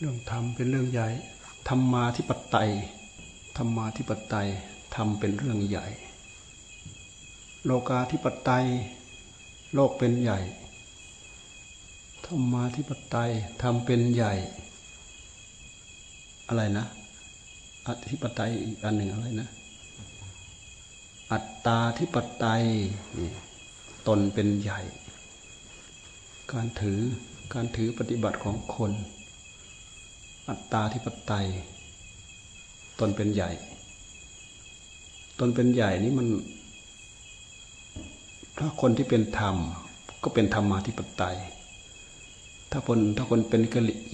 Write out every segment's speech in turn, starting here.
เรื่องธรรมเป็นเรื่องใหญ่ ธรรมาธิปไตย ธรรมาธิปไตยธรรมเป็นเรื่องใหญ่ โลกาธิปไตย โลกเป็นใหญ่ ธรรมาธิปไตยธรรมเป็นใหญ่ อะไรนะ อธิปไตยอีกอันหนึ่งอะไรนะ อัตตาธิปไตยตนเป็นใหญ่ การถือ การถือปฏิบัติของคน อัตตาธิปไตย ตนเป็นใหญ่ ตนเป็นใหญ่นี่มัน ถ้าคนที่เป็นธรรม ก็เป็นธรรมาธิปไตย ถ้าคนถ้าคนเป็น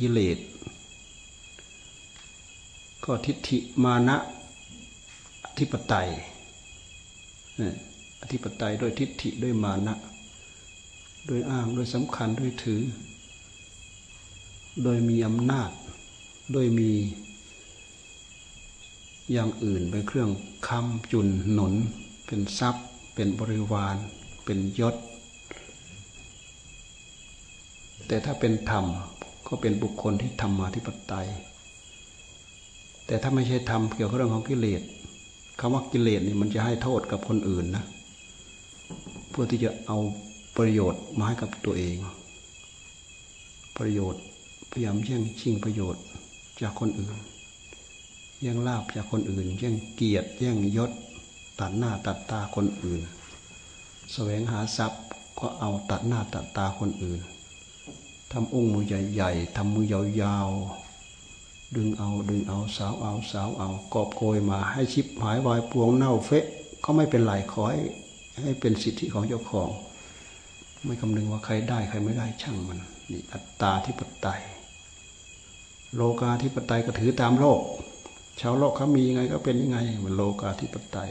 กิเลสก็ทิฏฐิมานะอธิปไตยอธิปไตยด้วยทิฏฐิด้วยมานะโดยอ้างโดยสำคัญด้วยถือ โดยมีอำนาจ โดยมี อย่างอื่นเป็นเครื่องค้ำจุนหนุน เป็นทรัพย์ เป็นบริวาร เป็นยศ แต่ถ้าเป็นธรรมก็เป็นบุคคลที่ธรรมาธิปไตย แต่ถ้าไม่ใช่ทำเกี่ยวกับเรื่องของกิเลสคำว่ากิเลสนี่มันจะให้โทษกับคนอื่นนะเพื่อที่จะเอาประโยชน์มาให้กับตัวเอง ประโยชน์พยายามแย่งชิงประโยชน์ จากคนอื่น แย่งลาบจากคนอื่น แย่งเกียรติ แย่งยศ ตัดหน้าตัดตาคนอื่น แสวงหาทรัพย์ก็เอาตัดหน้าตัดตาคนอื่น ทำองค์มือใหญ่ๆทำมือยาวๆ ดึงเอาดึงเอาสาวเอาสาวเอา กอบโกยมาให้ชิบหายวายปวงเน่าเฟะ ก็ไม่เป็นไรขอให้ให้เป็นสิทธิของเจ้าของ ไม่คำนึงว่าใครได้ใครไม่ได้ช่างมันนี่อัตตาที่ปไตย โลกาธิปไตยก็ถือตามโลก ชาวโลกเขามียังไงก็เป็นยังไงมันโลกาธิปไตย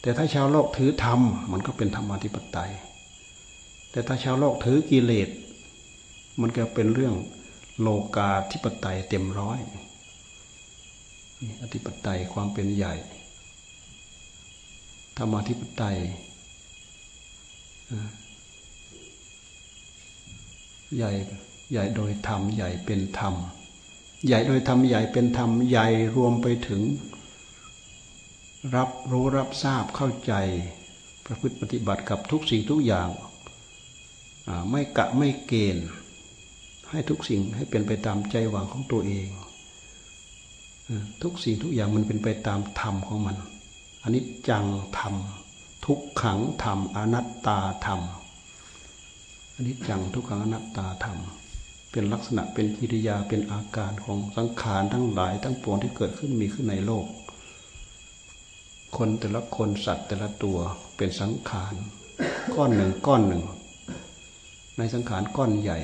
แต่ถ้าชาวโลกถือธรรมมันก็เป็นธรรมาธิปไตย แต่ถ้าชาวโลกถือกิเลสมันก็เป็นเรื่องโลกาธิปไตยเต็มร้อยอธิปไตยความเป็นใหญ่ธรรมาธิปไตยใหญ่ใหญ่โดยธรรมใหญ่เป็นธรรม ใหญ่โดยธรรมใหญ่เป็นธรรมใหญ่รวมไปถึง รับรู้รับทราบเข้าใจ ประพฤติปฏิบัติกับทุกสิ่งทุกอย่างไม่กะไม่เกณฑ์ให้ทุกสิ่งให้เป็นไปตามใจหวังของตัวเองทุกสิ่งทุกอย่างมันเป็นไปตามธรรมของมันอันนี้จังธรรมทุกขังธรรมอนัตตาธรรมอันนี้จังทุกขังอนัตตาธรรม เป็นลักษณะเป็นกิริยาเป็นอาการของสังขารทั้งหลายทั้งปวงที่เกิดขึ้นมีขึ้นในโลก คนแต่ละคนสัตว์แต่ละตัวเป็นสังขารก้อนหนึ่งก้อนหนึ่ง ในสังขารก้อนใหญ่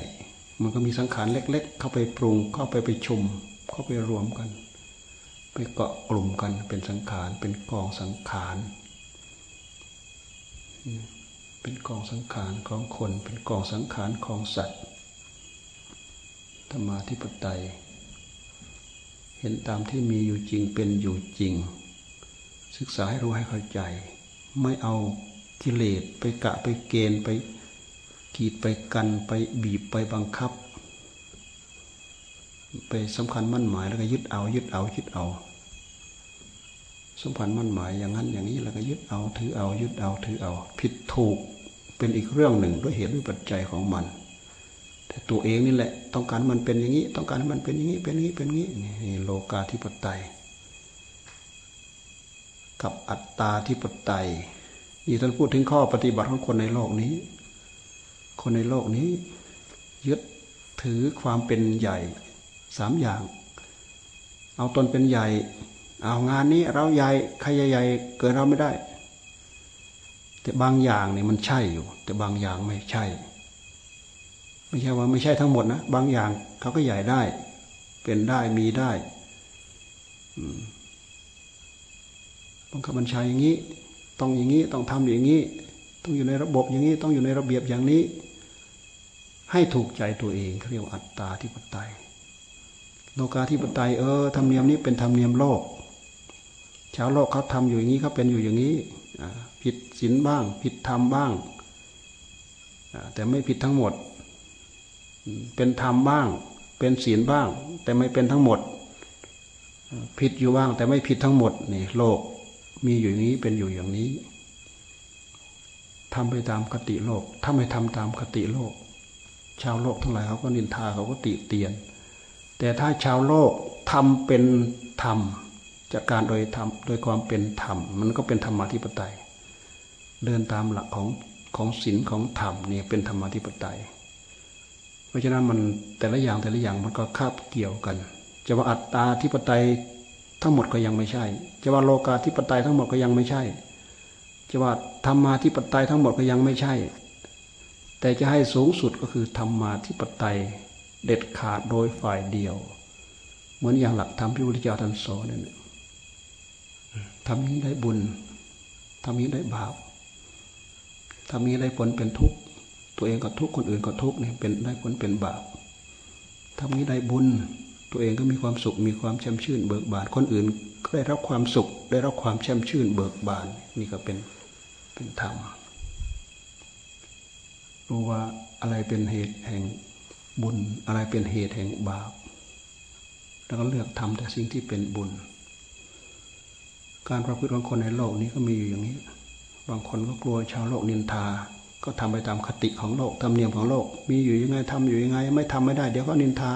มันก็มีสังขารเล็ก ๆ เข้าไปปรุงเข้าไปไปชุม เข้าไปรวมกัน ไปเกาะกลุ่มกันเป็นสังขารเป็นกองสังขารเป็นกองสังขารของคน เป็นกองสังขารของสัตว์ ธรรมาธิปไตย เห็นตามที่มีอยู่จริงเป็นอยู่จริง ศึกษาให้รู้ให้เข้าใจ ไม่เอากิเลสไปกะไปเกณฑ์ไปขีดไปกันไปบีบไปบังคับ ไปสำคัญมั่นหมายแล้วก็ยึดเอา ยึดเอายึดเอาสำคัญมั่นหมายอย่างนั้นอย่างนี้แล้วก็ยึดเอาถือเอายึดเอาถือเอา ผิดถูกเป็นอีกเรื่องหนึ่งด้วยเหตุด้วยปัจจัยของมัน แต่ตัวเองนี่แหละ ต้องการมันเป็นอย่างนี้ ต้องการให้มันเป็นอย่างนี้ เป็นอย่างนี้ เป็นอย่างนี้นี่โลกาธิปไตย กับอัตตาธิปไตยนี่ท่านพูดถึงข้อปฏิบัติของคนในโลกนี้ คนในโลกนี้ ยึดถือความเป็นใหญ่สามอย่าง เอาตนเป็นใหญ่ เอางานนี้เราใหญ่ใครใหญ่เกิดเราไม่ได้ แต่บางอย่างเนี่ยมันใช่อยู่ แต่บางอย่างไม่ใช่ ไม่ใช่ว่าไม่ใช่ทั้งหมดนะบางอย่างเขาก็ใหญ่ได้ เป็นได้มีได้บังคับบัญชาอย่างนี้ ต้องอย่างนี้ต้องทำอย่างนี้ ต้องอยู่ในระบบอย่างนี้ต้องอยู่ในระเบียบอย่างนี้ ให้ถูกใจตัวเองเรียกว่าอัตตาธิปไตยโลกาธิปไตยเออธรรมเนียมนี้เป็นธรรมเนียมโลก ชาวโลกเขาทำอยู่อย่างนี้เขาเป็นอยู่อย่างนี้ผิดศีลบ้าง ผิดธรรมบ้างแต่ไม่ผิดทั้งหมด เป็นธรรมบ้าง เป็นศีลบ้าง แต่ไม่เป็นทั้งหมด ผิดอยู่บ้าง แต่ไม่ผิดทั้งหมดนี่โลกมีอยู่อย่างนี้เป็นอยู่อย่างนี้ทำไปตามคติโลก ถ้าไม่ทำตามคติโลก ชาวโลกทั้งหลายเขาก็นินทาเขาก็ติเตียน แต่ถ้าชาวโลกทำเป็นธรรมจากการโดยธรรมโดยความเป็นธรรม มันก็เป็นธรรมาธิปไตย เดินตามหลักของของศีลของธรรมนี่เป็นธรรมาธิปไตย เพราะฉะนั้นมันแต่ละอย่างแต่ละอย่างมันก็คาบเกี่ยวกัน จะว่าอัตตาธิปไตยทั้งหมดก็ยังไม่ใช่ จะว่าโลกาธิปไตยทั้งหมดก็ยังไม่ใช่ จะว่าธรรมาธิปไตยทั้งหมดก็ยังไม่ใช่ แต่จะให้สูงสุดก็คือธรรมาธิปไตยเด็ดขาดโดยฝ่ายเดียว เหมือนอย่างหลักธรรมที่พระพุทธเจ้าท่านสอนนี่ทำนี้ได้บุญทำนี้ได้บาปทำนี้ได้ผลเป็นทุกข์ ตัวเองก็ทุกข์คนอื่นก็ทุกข์นี่ยเป็นได้ผลเป็นบาปทำนี้ได้บุญ ตัวเองก็มีความสุขมีความแช่มชื่นเบิกบานคนอื่นก็ได้รับความสุข ได้รับความแช่มชื่นเบิกบานนี่ก็เป็นเป็นธรรมรู้ว่าอะไรเป็นเหตุแห่งบุญ อะไรเป็นเหตุแห่งบาป แล้วก็เลือกทำแต่สิ่งที่เป็นบุญ การประพฤติของคนในโลกนี้ก็มีอยู่อย่างนี้ บางคนก็กลัวชาวโลกนินทา ก็ทำไปตามคติของโลกธรรมเนียมของโลก มีอยู่ยังไงทำอยู่ยังไง ไม่ทำไม่ได้ เดี๋ยวก็นินทา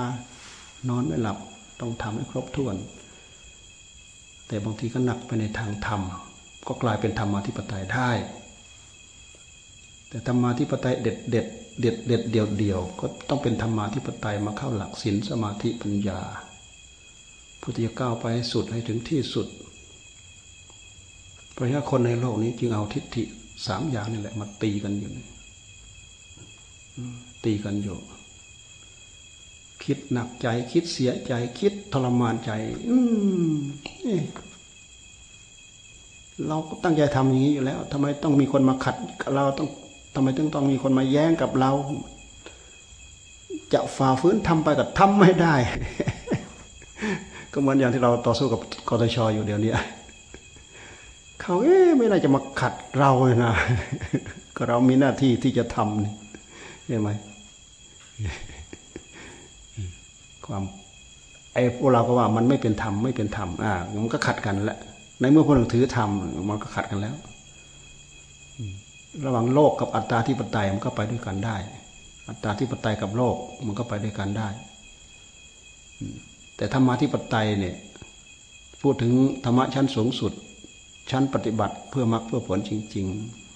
นอนไม่หลับต้องทำให้ครบถ้วน แต่บางทีก็หนักไปในทางธรรม ก็กลายเป็นธรรมาธิปไตยได้ แต่ธรรมาธิปไตยเด็ดเด็ดเด็ดเด็ดเดียวเดียวก็ต้องเป็นธรรมาธิปไตยมาเข้าหลักศีลสมาธิปัญญาพุทธิก้าวไปสุดให้ถึงที่สุด เพราะฉะนั้นคนในโลกนี้จึงเอาทิฏฐิ สามอย่างนี่แหละ มาตีกันอยู่ตีกันอยู่ คิดหนักใจ คิดเสียใจ คิดทรมานใจ อืมเราก็ตั้งใจทำอย่างนี้อยู่แล้วทำไมต้องมีคนมาขัดเราต้องทำไมถึงต้องมีคนมาแย้งกับเรา จะฝ่าฝืนทำไปก็ทำไม่ได้ ก็เหมือนอย่างที่เราต่อสู้กับกตชอยู่เดี๋ยวนี้ เขาเอ๊ะไม่น่าจะมาขัดเราเลยนะก็เรามีหน้าที่ที่จะทำนี่ใช่ไหมความไอ้พวกเราก็ว่ามันไม่เป็นธรรมไม่เป็นธรรมอ่ามันก็ขัดกันแหละในเมื่อพวกเราถือธรรมมันก็ขัดกันแล้วระหว่างโลกกับอัตตาที่ปไตยมันก็ไปด้วยกันได้ อัตตาที่ปไตยกับโลกมันก็ไปด้วยกันได้แต่ธรรมะที่ปไตยเนี่ย พูดถึงธรรมะชั้นสูงสุด ชั้นปฏิบัติเพื่อมรรคเพื่อผลจริง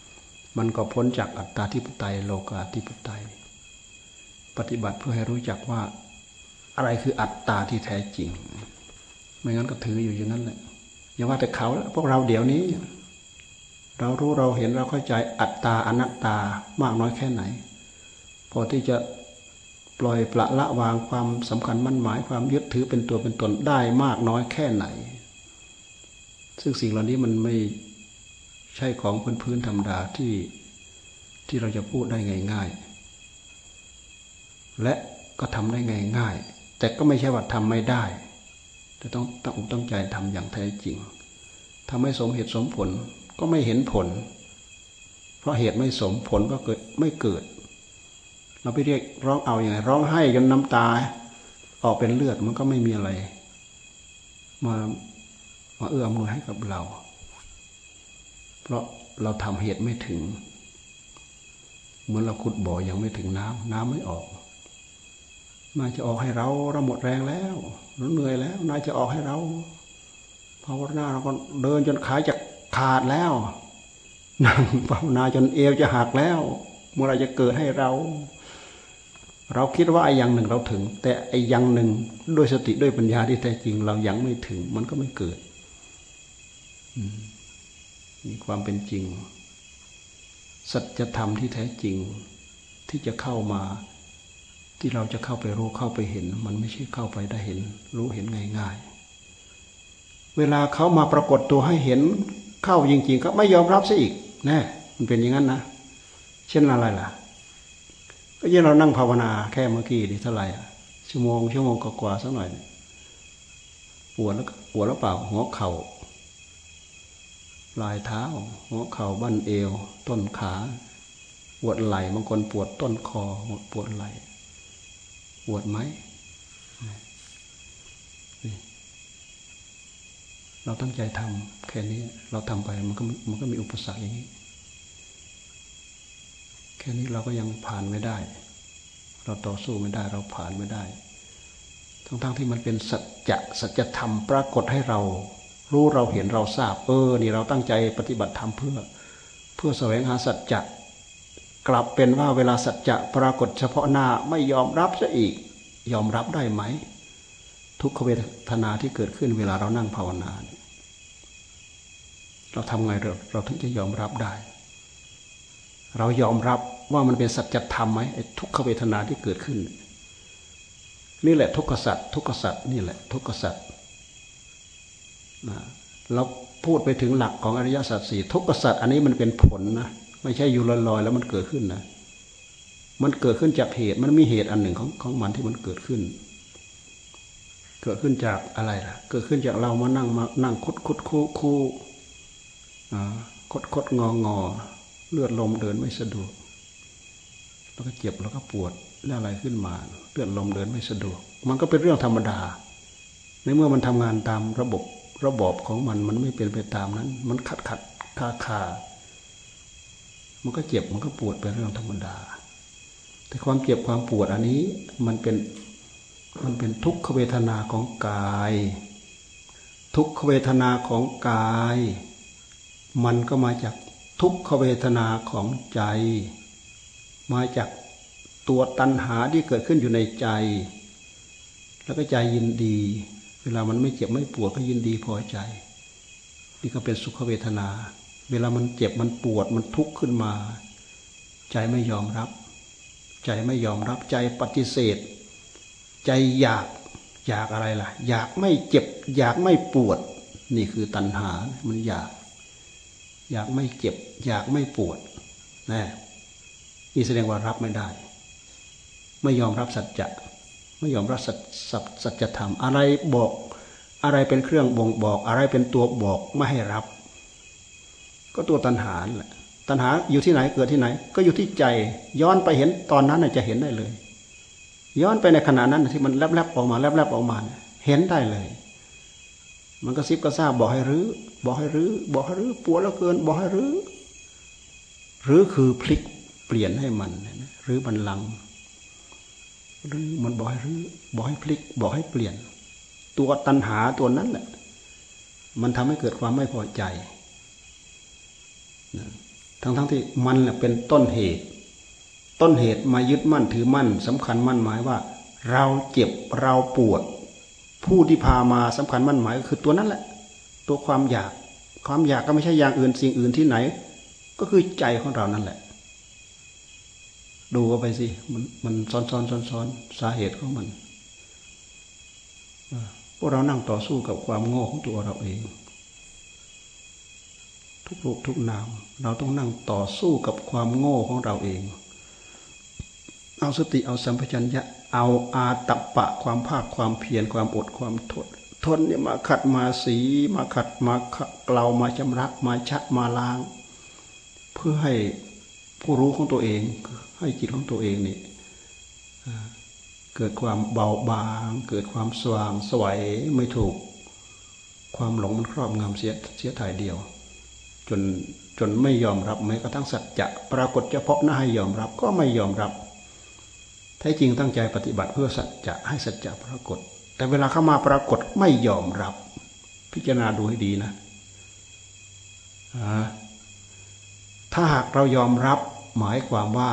ๆ มันก็พ้นจากอัตตาที่ปไตยโลกาที่ปไตย ปฏิบัติเพื่อให้รู้จักว่าอะไรคืออัตตาที่แท้จริง ไม่งั้นก็ถืออยู่อย่างนั้นแหละอย่าว่าแต่เขาแล้วพวกเราเดี๋ยวนี้ เรารู้เราเห็นเราเข้าใจอัตตาอนัตตามากน้อยแค่ไหน พอที่จะปล่อยปละละวางความสำคัญมั่นหมายความยึดถือเป็นตัวเป็นตนได้มากน้อยแค่ไหน ซึ่งสิ่งเหล่านี้มันไม่ใช่ของพื้นพื้นธรรมดาที่ที่เราจะพูดได้ง่าย ๆ และก็ทำได้ง่าย ๆ แต่ก็ไม่ใช่ว่าทำไม่ได้ แต่ต้องตั้งอกตั้งใจทำอย่างแท้จริงทำให้สมเหตุสมผลก็ไม่เห็นผล เพราะเหตุไม่สมผลก็เกิดไม่เกิด เราไปเรียกร้องเอาอย่างไรร้องไห้จนน้ำตา ออกเป็นเลือดมันก็ไม่มีอะไร มา มาเอื้อมมือให้กับเรา เพราะเราทำเหตุไม่ถึง เหมือนเราขุดบ่อยังไม่ถึงน้ำน้ำไม่ออกนายจะออกให้เราเราหมดแรงแล้วเราเหนื่อยแล้ว นายจะออกให้เราภาวนาเราก็เดินจนขาจะขาดแล้วนั่งภาวนาจนเอวจะหักแล้ว เมื่อไรจะเกิดให้เรา เราคิดว่าไอ้อย่างหนึ่งเราถึง แต่ไอ้อย่างหนึ่งด้วยสติด้วยปัญญาที่แท้จริง เรายังไม่ถึง มันก็ไม่เกิด มีความเป็นจริง สัจธรรมที่แท้จริง ที่จะเข้ามา ที่เราจะเข้าไปรู้เข้าไปเห็น มันไม่ใช่เข้าไปได้เห็น รู้เห็นง่ายๆ เวลาเขามาปรากฏตัวให้เห็นเข้าจริงๆก็ไม่ยอมรับซะอีกแน่มันเป็นอย่างนั้นนะเช่นอะไรล่ะ ก็ยิ่งเรานั่งภาวนาแค่เมื่อกี้ดีเท่าไหร่ชั่วโมงชั่วโมงกว่าๆสักหน่อยปวดแล้วปวดแล้วเปล่าหัวเข่า ลายเท้าหัวเข่าบั้นเอว ต้นขา ปวดไหล่บางคนปวดต้นคอปวดไหล่ปวดไหมเราตั้งใจทำแค่นี้เราทำไปมันก็มันก็มีอุปสรรคอย่างนี้ แค่นี้เราก็ยังผ่านไม่ได้ เราต่อสู้ไม่ได้เราผ่านไม่ได้ ทั้งๆทที่มันเป็นสัจจะสัจธรรมปรากฏให้เรา รู้เราเห็นเราทราบเออนี่เราตั้งใจปฏิบัติธรรมเพื่อ เพื่อแสวงหาสัจจะกลับเป็นว่าเวลาสัจจะปรากฏเฉพาะหน้าไม่ยอมรับซะอีก ยอมรับได้ไหม ทุกขเวทนาที่เกิดขึ้นเวลาเรานั่งภาวนาเราทำไงเราเราถึงจะยอมรับได้ เรายอมรับว่ามันเป็นสัจธรรมไหมไอ้ทุกขเวทนาที่เกิดขึ้น นี่แหละทุกขสัจทุกขสัจนี่แหละทุกขสัจ เราพูดไปถึงหลักของอริยสัจสี่ทุกสัจอันนี้มันเป็นผลนะไม่ใช่อยู่ลอยๆแล้วมันเกิดขึ้นนะมันเกิดขึ้นจากเหตุมันมีเหตุอันหนึ่งของของมันที่มันเกิดขึ้น เกิดขึ้นจากอะไรล่ะ เกิดขึ้นจากเรามานั่งมานั่งคดคดคู่คู่คดคดงองอเลือดลมเดินไม่สะดวก แล้วก็เจ็บแล้วก็ปวดแล้วอะไรขึ้นมา เลือดลมเดินไม่สะดวก มันก็เป็นเรื่องธรรมดา ในเมื่อมันทำงานตามระบบ ระบอบของมันมันไม่เป็นไปตามนั้น มันขัดขัดคาคามันก็เจ็บมันก็ปวดเป็นเรื่องธรรมดา แต่ความเจ็บความปวดอันนี้มันเป็นมันเป็นทุกขเวทนาของกาย ทุกขเวทนาของกาย มันก็มาจากทุกขเวทนาของใจ มาจากตัวตัณหาที่เกิดขึ้นอยู่ในใจ แล้วก็ใจยินดี เวลามันไม่เจ็บไม่ปวดก็ยินดีพอใจ นี่ก็เป็นสุขเวทนา เวลามันเจ็บมันปวดมันทุกข์ขึ้นมา ใจไม่ยอมรับ ใจไม่ยอมรับใจปฏิเสธ ใจอยากอยากอะไรล่ะ อยากไม่เจ็บ อยากไม่ปวด นี่คือตัณหา มันอยาก อยากไม่เจ็บ อยากไม่ปวดนะนี่แสดงว่ารับไม่ได้ ไม่ยอมรับสัจจะ ไม่ยอมรับสัจสัจธรรม อะไรบอกอะไรเป็นเครื่องบ่งบอก อะไรเป็นตัวบอกไม่ให้รับ ก็ตัวตัณหาแหละตัณหาอยู่ที่ไหนเกิดที่ไหน ก็อยู่ที่ใจ ย้อนไปเห็นตอนนั้นจะเห็นได้เลย ย้อนไปในขณะนั้นที่มันแลบๆออกมาแลบๆออกมา เห็นได้เลย มันก็ซิบก็ทราบบอกให้รื้อบอกให้รื้อบอกให้รื้อปวดแล้วเกิน บอกให้รื้อรื้อคือพลิกเปลี่ยนให้มันรื้อบันลัง รื้อมันบอกให้รื้อบอกให้พลิก บอกให้เปลี่ยน ตัวตัณหาตัวนั้นแหละมันทำให้เกิดความไม่พอใจทั้งทั้งที่มันเป็นต้นเหตุ ต้นเหตุมายึดมั่นถือมั่นสำคัญมั่นหมายว่า เราเจ็บเราปวด ผู้ที่พามาสำคัญมั่นหมายก็คือตัวนั้นแหละ ตัวความอยาก ความอยากก็ไม่ใช่อย่างอื่นสิ่งอื่นที่ไหน ก็คือใจของเรานั่นแหละ ดูไปสิ มันมันซ้อนซ้อนซ้อนซ้อนสาเหตุของมันพวกเรานั่งต่อสู้กับความโง่ของตัวเราเอง ทุกรูปทุกนาม เราต้องนั่งต่อสู้กับความโง่ของเราเอง เอาสติเอาสัมปชัญญะ เอาอาตปะความภาคความเพียรความอดความทนทนเนี่ยมาขัดมาสีมาขัดมาเกลามาจำรักมาชักมาล้าง เพื่อให้ผู้รู้ของตัวเอง ให้จิตของตัวเองนี่เกิดความเบาบาง เกิดความสว่างสวยไม่ถูกความหลงมันครอบงำเสียเสียถ่ายเดียว จนจนไม่ยอมรับแม้กระทั่งสัจจะปรากฏเฉพาะหน้าให้ยอมรับก็ไม่ยอมรับแท้จริงตั้งใจปฏิบัติเพื่อสัจจะให้สัจจะปรากฏ แต่เวลาเข้ามาปรากฏไม่ยอมรับ พิจารณาดูให้ดีนะถ้าหากเรายอมรับหมายความว่า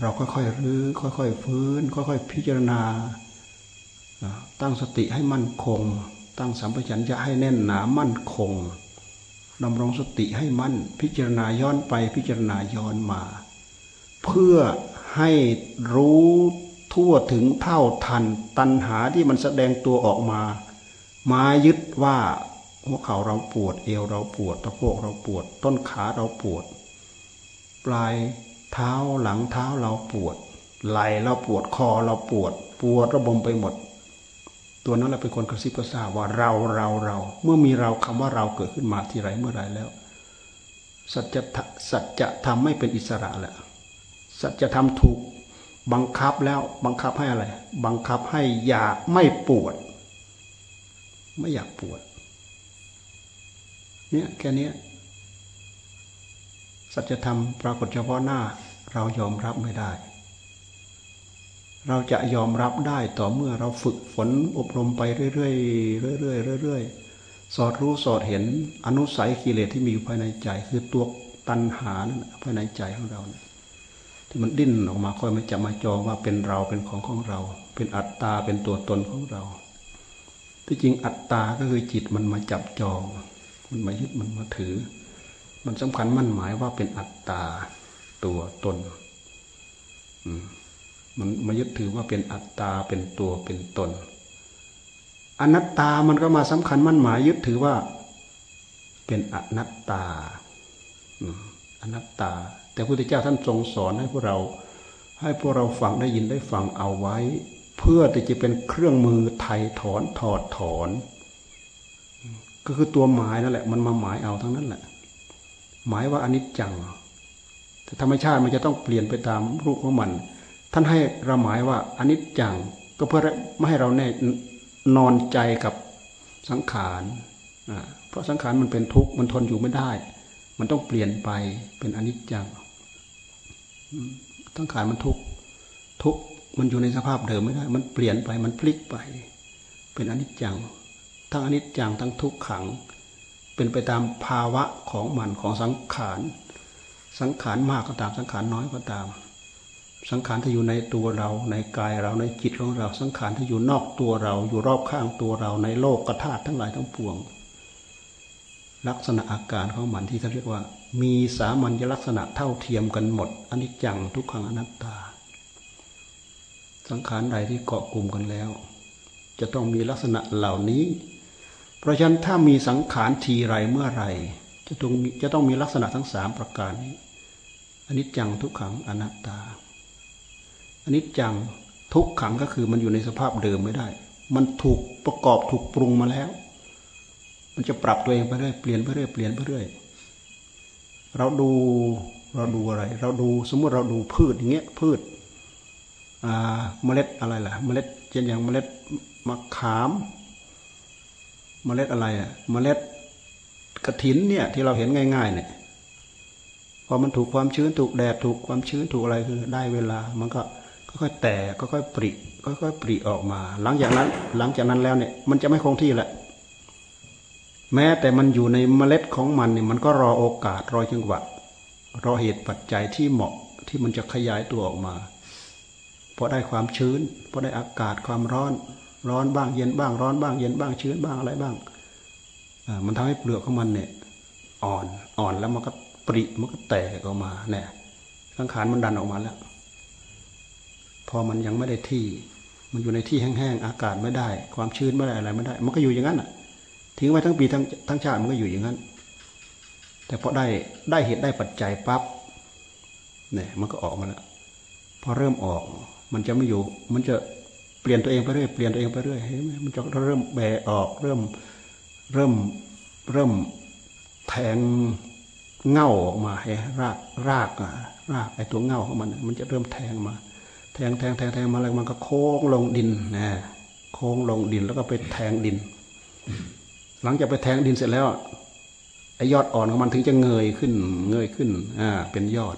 เราค่อยๆรื้อค่อย ๆ ฟื้น ค่อย ๆ พิจารณา ตั้งสติให้มั่นคง ตั้งสัมปชัญญะให้แน่นหนามั่นคงดำรงสติให้มั่น พิจารณาย้อนไปพิจารณาย้อนมา เพื่อให้รู้ทั่วถึงเท่าทัน ตัณหาที่มันแสดงตัวออกมา มายึดว่าหัวเข่าเราปวดเอวเราปวดตะโพกเราปวด ต้นขาเราปวด ปลาย เท้าหลังเท้าเราปวด ไหล่เราปวดคอเราปวด ปวดระบมไปหมด ตัวนั้นแหละเป็นคนกระซิบกระซาบว่าเราเราเรา เมื่อมีเราคำว่าเราเกิดขึ้นมาที่ไรเมื่อไรแล้ว สัจจะสัจจะทำไม่เป็นอิสระแหละสัจธรรมถูกบังคับแล้วบังคับให้อะไร บังคับให้อยากไม่ปวด ไม่อยากปวด เนี่ยแค่นี้ สัจธรรมปรากฏเฉพาะหน้าเรายอมรับไม่ได้ เราจะยอมรับได้ต่อเมื่อเราฝึกฝนอบรมไปเรื่อยๆเรื่อยๆเรื่อยๆสอดรู้สอดเห็นอนุสัยกิเลสที่มีอยู่ภายในใจ คือตัวตัณหานั่นภายในใจของเราที่มันดิ้นออกมาค่อยมาจับมาจองว่าเป็นเราเป็นของของเรา เป็นอัตตาเป็นตัวตนของเรา ที่จริงอัตตาก็คือจิตมันมาจับจอง มันมายึดมันมาถือ มันสำคัญมั่นหมายว่าเป็นอัตตาตัวตนมันมายึดถือว่าเป็นอัตตาเป็นตัวเป็นตน อนัตตามันก็มาสำคัญมั่นหมาย ยึดถือว่า เป็นอนัตตาอนัตตา แต่พระพุทธเจ้าท่านทรงสอนให้พวกเรา ให้พวกเราฟังได้ยินได้ฟังเอาไว้ เพื่อที่จะเป็นเครื่องมือไถ่ถอนถอดถอน ก็คือตัวหมายนั่นแหละ มันมาหมายเอาทั้งนั้นแหละ หมายว่าอนิจจังแต่ธรรมชาติมันจะต้องเปลี่ยนไปตามรูปของมัน ท่านให้เราหมายว่าอนิจจังก็เพื่อไม่ให้เราแน่นอนใจกับสังขารเพราะสังขารมันเป็นทุกข์มันทนอยู่ไม่ได้ มันต้องเปลี่ยนไปเป็นอนิจจังทั้งขานมันทุกข์ทุกข์มันอยู่ในสภาพเดิมไม่ได้ มันเปลี่ยนไปมันพลิกไป เป็นอนิจจัง ทั้งอนิจจังทั้งทุกขัง เป็นไปตามภาวะของมันของสังขาร สังขารมากก็ตามสังขารน้อยก็ตาม สังขารที่อยู่ในตัวเราในกายเราในจิตของเรา สังขารที่อยู่นอกตัวเรา อยู่รอบข้างตัวเราในโลกกระธาตุทั้งหลายทั้งปวง ลักษณะอาการของมันที่เขาเรียกว่า มีสามัญลักษณะเท่าเทียมกันหมดอนิจจังทุกขังอนัตตา สังขารใดที่เกาะกลุ่มกันแล้ว จะต้องมีลักษณะเหล่านี้ เพราะฉะนั้นถ้ามีสังขารทีไรเมื่อไรจะต้องจะต้องมีลักษณะทั้งสามประการนี้อนิจจังทุกขังอนัตตาอนิจจังทุกขังก็คือมันอยู่ในสภาพเดิมไม่ได้ มันถูกประกอบถูกปรุงมาแล้ว มันจะปรับตัวเองไปเรื่อยเปลี่ยนไปเรื่อยเปลี่ยนไปเรื่อยเราดูเราดูอะไร เราดูสมมติเราดูพืชอย่างเงี้ยพืชเมล็ดอะไรล่ะ เมล็ดเช่นอย่างเมล็ดมะขาม เมล็ดอะไรอะ เมล็ดกระถินเนี่ย ที่เราเห็นง่าย ๆ เนี่ยพอมันถูกความชื้นถูกแดดถูกความชื้นถูกอะไรคือได้เวลา มันก็ค่อยๆแตกค่อยๆปริค่อยๆปริออกมา หลังจากนั้น หลังจากนั้นแล้วเนี่ย มันจะไม่คงที่แหละ แม้แต่มันอยู่ในเมล็ดของมันเนี่ย มันก็รอโอกาสรอจังหวะรอเหตุปัจจัยที่เหมาะที่มันจะขยายตัวออกมาพอได้ความชื้นพอได้อากาศความร้อน ร้อนบ้างเย็นบ้างร้อนบ้างเย็นบ้างชื้นบ้างอะไรบ้างมันทำให้เปลือกของมันเนี่ย อ่อนอ่อนแล้วมันก็ปริมันก็แตกออกมาเนี่ยสังขารมันดันออกมาแล้ว พอมันยังไม่ได้ที่ มันอยู่ในที่แห้งๆอากาศไม่ได้ ความชื้นไม่ได้อะไรไม่ได้ มันก็อยู่อย่างนั้นอะทิ้งไว้ทั้งปีทั้งทั้งชาติมันก็อยู่อย่างนั้น แต่พอได้ได้เหตุได้ปัจจัยปั๊บเนี่ยมันก็ออกมาแล้วพอเริ่มออก มันจะไม่อยู่ มันจะ ปลี่ยนตัวเองไปเรื่อยเปลี่ยนตัวเองไปเรื่อยเห็นไหมมันจะเริ่มแบออกเริ่มเริ่มเริ่มแทงเง่าออกมาให้รากรากอะรากไอ้ตัวเง่าของมัน มันจะเริ่มแทงมา แทงแทงแทงแทงมาแล้วมันก็โค้งลงดินนะโค้งลงดินแล้วก็ไปแทงดิน หลังจากไปแทงดินเสร็จแล้วไอ้ยอดอ่อนของมันถึงจะเงยขึ้น เงยขึ้นอ่าเป็นยอด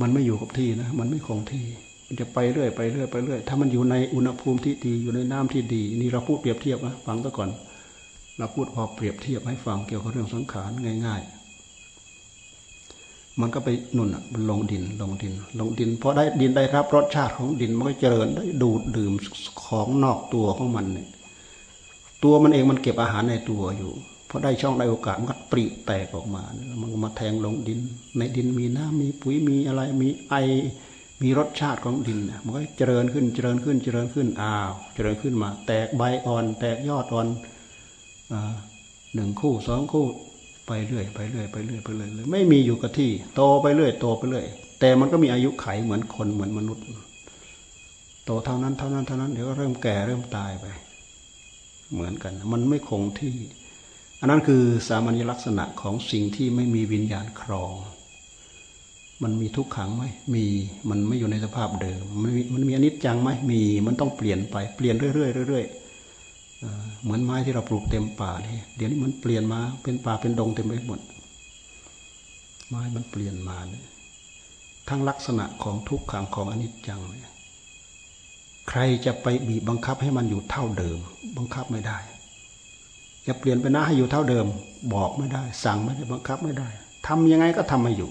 มันไม่อยู่กับที่นะมันไม่คงที่ มันจะไปเรื่อยไปเรื่อยไปเรื่อยถ้ามันอยู่ในอุณหภูมิที่ดีอยู่ในน้ำที่ดี นี่เราพูดเปรียบเทียบนะฟังซะก่อน เราพูดพอเปรียบเทียบให้ฟังเกี่ยวกับเรื่องสังขารง่าย ๆ มันก็ไปนุ่นอะมันลงดินลงดิน ลงดินพอได้ดินได้รับรสชาติของดินมันก็เจริญได้ดูดดื่มของนอกตัวของมันเนี่ยตัวมันเองมันเก็บอาหารในตัวอยู่พอได้ช่องได้โอกาสมันก็ปริแตกออกมา มันมาแทงลงดิน ในดินมีน้ำมีปุ๋ยมีอะไรมีไอ มีรสชาติของดินมันก็เจริญขึ้นเจริญขึ้นเจริญขึ้นอ้าว เจริญขึ้นมา แตกใบอ่อน แตกยอดอ่อนหนึ่งคู่สองคู่ไปเรื่อยไปเรื่อยไปเรื่อยไปเรื่อยไม่มีอยู่กับที่ โตไปเรื่อยโตไปเรื่อยแต่มันก็มีอายุไขเหมือนคนเหมือนมนุษย์ โตเท่านั้นเท่านั้นเท่านั้นเดี๋ยวก็เริ่มแก่เริ่มตายไป เหมือนกัน มันไม่คงที่ อันนั้นคือสามัญลักษณะของสิ่งที่ไม่มีวิญญาณครอง มันมีทุกขังไหมมี มันไม่อยู่ในสภาพเดิม มันมีมันมีอนิจจังไหมมี มันต้องเปลี่ยนไป เปลี่ยนเรื่อยๆเรื่อยๆเหมือนไม้ที่เราปลูกเต็มป่านี่เดี๋ยวนี้มันเปลี่ยนมาเป็นป่าเป็นดงเต็มไปหมด ไม้มันเปลี่ยนมาเนี่ยทั้งลักษณะของทุกขังของอนิจจังเนี่ยใครจะไปบีบบังคับให้มันอยู่เท่าเดิม บังคับไม่ได้จะเปลี่ยนไปนะให้อยู่เท่าเดิม บอกไม่ได้ สั่งไม่ได้บังคับไม่ได้ทำยังไงก็ทำไม่อยู่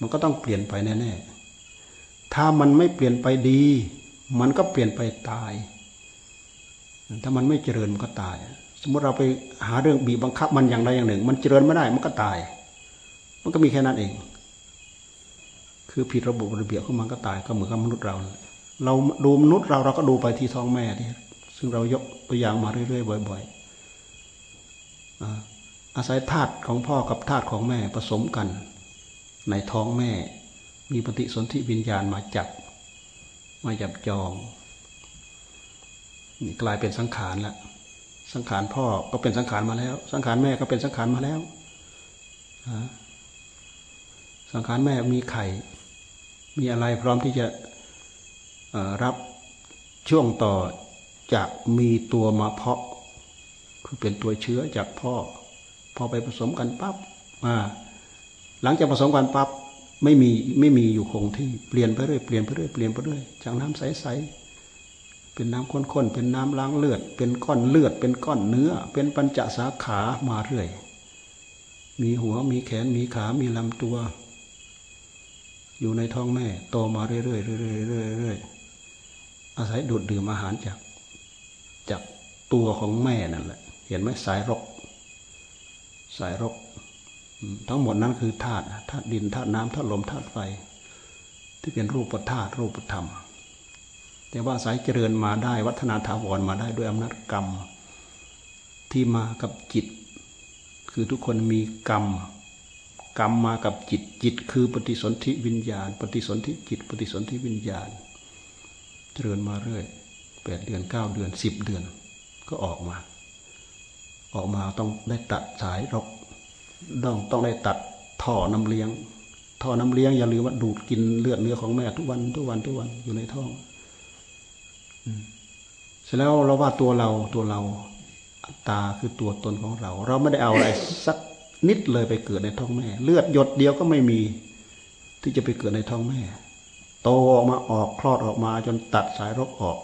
มันก็ต้องเปลี่ยนไปแน่ๆ ถ้ามันไม่เปลี่ยนไปดี มันก็เปลี่ยนไปตาย ถ้ามันไม่เจริญมันก็ตาย สมมติเราไปหาเรื่องบีบบังคับมันอย่างใดอย่างหนึ่ง มันเจริญไม่ได้มันก็ตาย มันก็มีแค่นั้นเอง คือผิดระบบระเบียบของมันก็ตายก็เหมือนกับมนุษย์เรา เราดูมนุษย์เราเราก็ดูไปที่ท้องแม่ที่ซึ่งเรายกตัวอย่างมาเรื่อยๆบ่อย ๆอาศัยธาตุของพ่อกับธาตุของแม่ผสมกัน ในท้องแม่ มีปฏิสนธิวิญญาณมาจับ มาจับจองนี่กลายเป็นสังขารละสังขารพ่อก็เป็นสังขารมาแล้ว สังขารแม่ก็เป็นสังขารมาแล้วสังขารแม่มีไข่ มีอะไรพร้อมที่จะรับช่วงต่อจะมีตัวมาเพาะ คือเป็นตัวเชื้อจากพ่อ พอไปผสมกันปั๊บมา หลังจากผสมกันปั๊บไม่มีไม่มีอยู่คงที่เปลี่ยนไปเรื่อยเปลี่ยนไปเรื่อยเปลี่ยนไปเรื่อยจากน้ำใสๆเป็นน้ำข้นๆเป็นน้ำล้างเลือด เป็นก้อนเลือด เป็นก้อนเนื้อ เป็นปัญจสาขามาเรื่อยมีหัวมีแขนมีขามีลำตัว อยู่ในท้องแม่โตมาเรื่อยๆเรื่อยๆเรื่อยๆอาศัยดูดดื่มอาหารจากจากตัวของแม่นั่นแหละ เห็นไหมสายรก สายรก ทั้งหมดนั้นคือธาตุธาตุดินธาตุน้ำธาตุลมธาตุไฟ ที่เป็นรูปธาตุรูปธรรม แต่ว่าสายเจริญมาได้วัฒนาถาวรมาได้ด้วยอำนาจกรรม ที่มากับจิต คือทุกคนมีกรรม กรรมมากับจิตจิต คือปฏิสนธิวิญญาณ ปฏิสนธิจิต ปฏิสนธิวิญญาณ เจริญมาเรื่อยแปดเดือนเก้าเดือนสิบเดือน ก็ออกมา ออกมาต้องได้ตัดสายรก ต้องต้องได้ตัดท่อน้ำเลี้ยง ท่อน้ำเลี้ยงอย่าลืมว่าดูดกินเลือดเนื้อของแม่ทุกวันทุกวันทุกวันอยู่ในท้องเสร็จแล้วเราว่าตัวเราตัวเราตาคือตัวตนของเรา เราไม่ได้เอาอะไรสักนิดเลยไปเกิดในท้องแม่ เลือดหยดเดียวก็ไม่มีที่จะไปเกิดในท้องแม่ โตออกมาออกคลอดออกมาจนตัดสายรกออก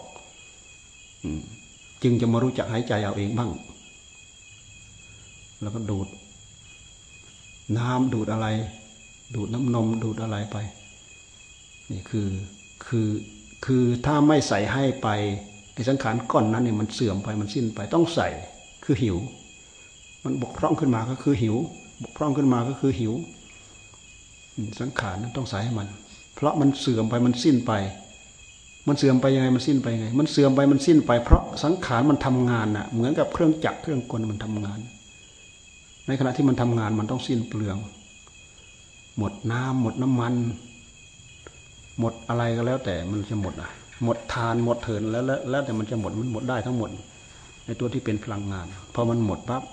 จึงจะมารู้จักหายใจเอาเองบ้าง แล้วก็ดูด น้ำดูดอะไร ดูดน้ำนมดูดอะไรไป นี่คือคือคือถ้าไม่ใส่ให้ไปในสังขารก้อนนั้นเนี่ยมันเสื่อมไปมันสิ้นไปต้องใส่คือหิว มันบกพร่องขึ้นมาก็คือหิว บกพร่องขึ้นมาก็คือหิว สังขารนั้นต้องใส่ให้มัน เพราะมันเสื่อมไปมันสิ้นไป มันเสื่อมไปยังไงมันสิ้นไปยังไง มันเสื่อมไปมันสิ้นไปเพราะสังขารมันทำงานน่ะ เหมือนกับเครื่องจักรเครื่องกลมันทำงาน ในขณะที่มันทำงานมันต้องสิ้นเปลือง หมดน้ำหมดน้ำมัน หมดอะไรก็แล้ว แต่มันจะหมดอะ หมดทานหมดเถินแล้วแล้วแต่มันจะหมดมันหมดได้ทั้งหมด ในตัวที่เป็นพลังงานพอมันหมดปั๊บ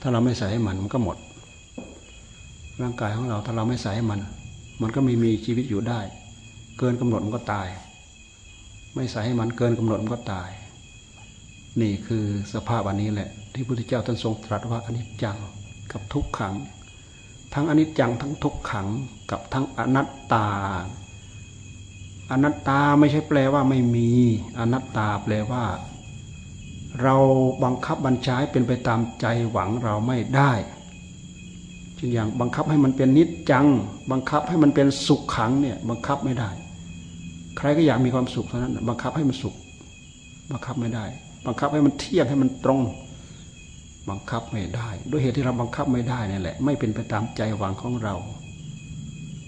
ถ้าเราไม่ใส่ให้มันมันก็หมด ร่างกายของเราถ้าเราไม่ใส่ให้มัน มันก็ไม่มีชีวิตอยู่ได้ เกินกำหนดมันก็ตาย ไม่ใส่ให้มันเกินกำหนดมันก็ตาย นี่คือสภาพอันนี้แหละ ที่พระพุทธเจ้าท่านทรงตรัสว่าอนิจจังกับทุกขัง ทั้งอนิจจังทั้งทุกขังกับทั้งอนัตตา อนัตตาไม่ใช่แปลว่าไม่มี อนัตตาแปลว่า เราบังคับบัญชาเป็นไปตามใจหวังเราไม่ได้เช่นอย่างบังคับให้มันเป็นนิจจัง บังคับให้มันเป็นสุขขังเนี่ยบังคับไม่ได้ ใครก็อยากมีความสุขเท่านั้น บังคับให้มันสุข บังคับไม่ได้ บังคับให้มันเที่ยงให้มันตรง บังคับไม่ได้ ด้วยเหตุที่เราบังคับไม่ได้นี่แหละ ไม่เป็นไปตามใจหวังของเรา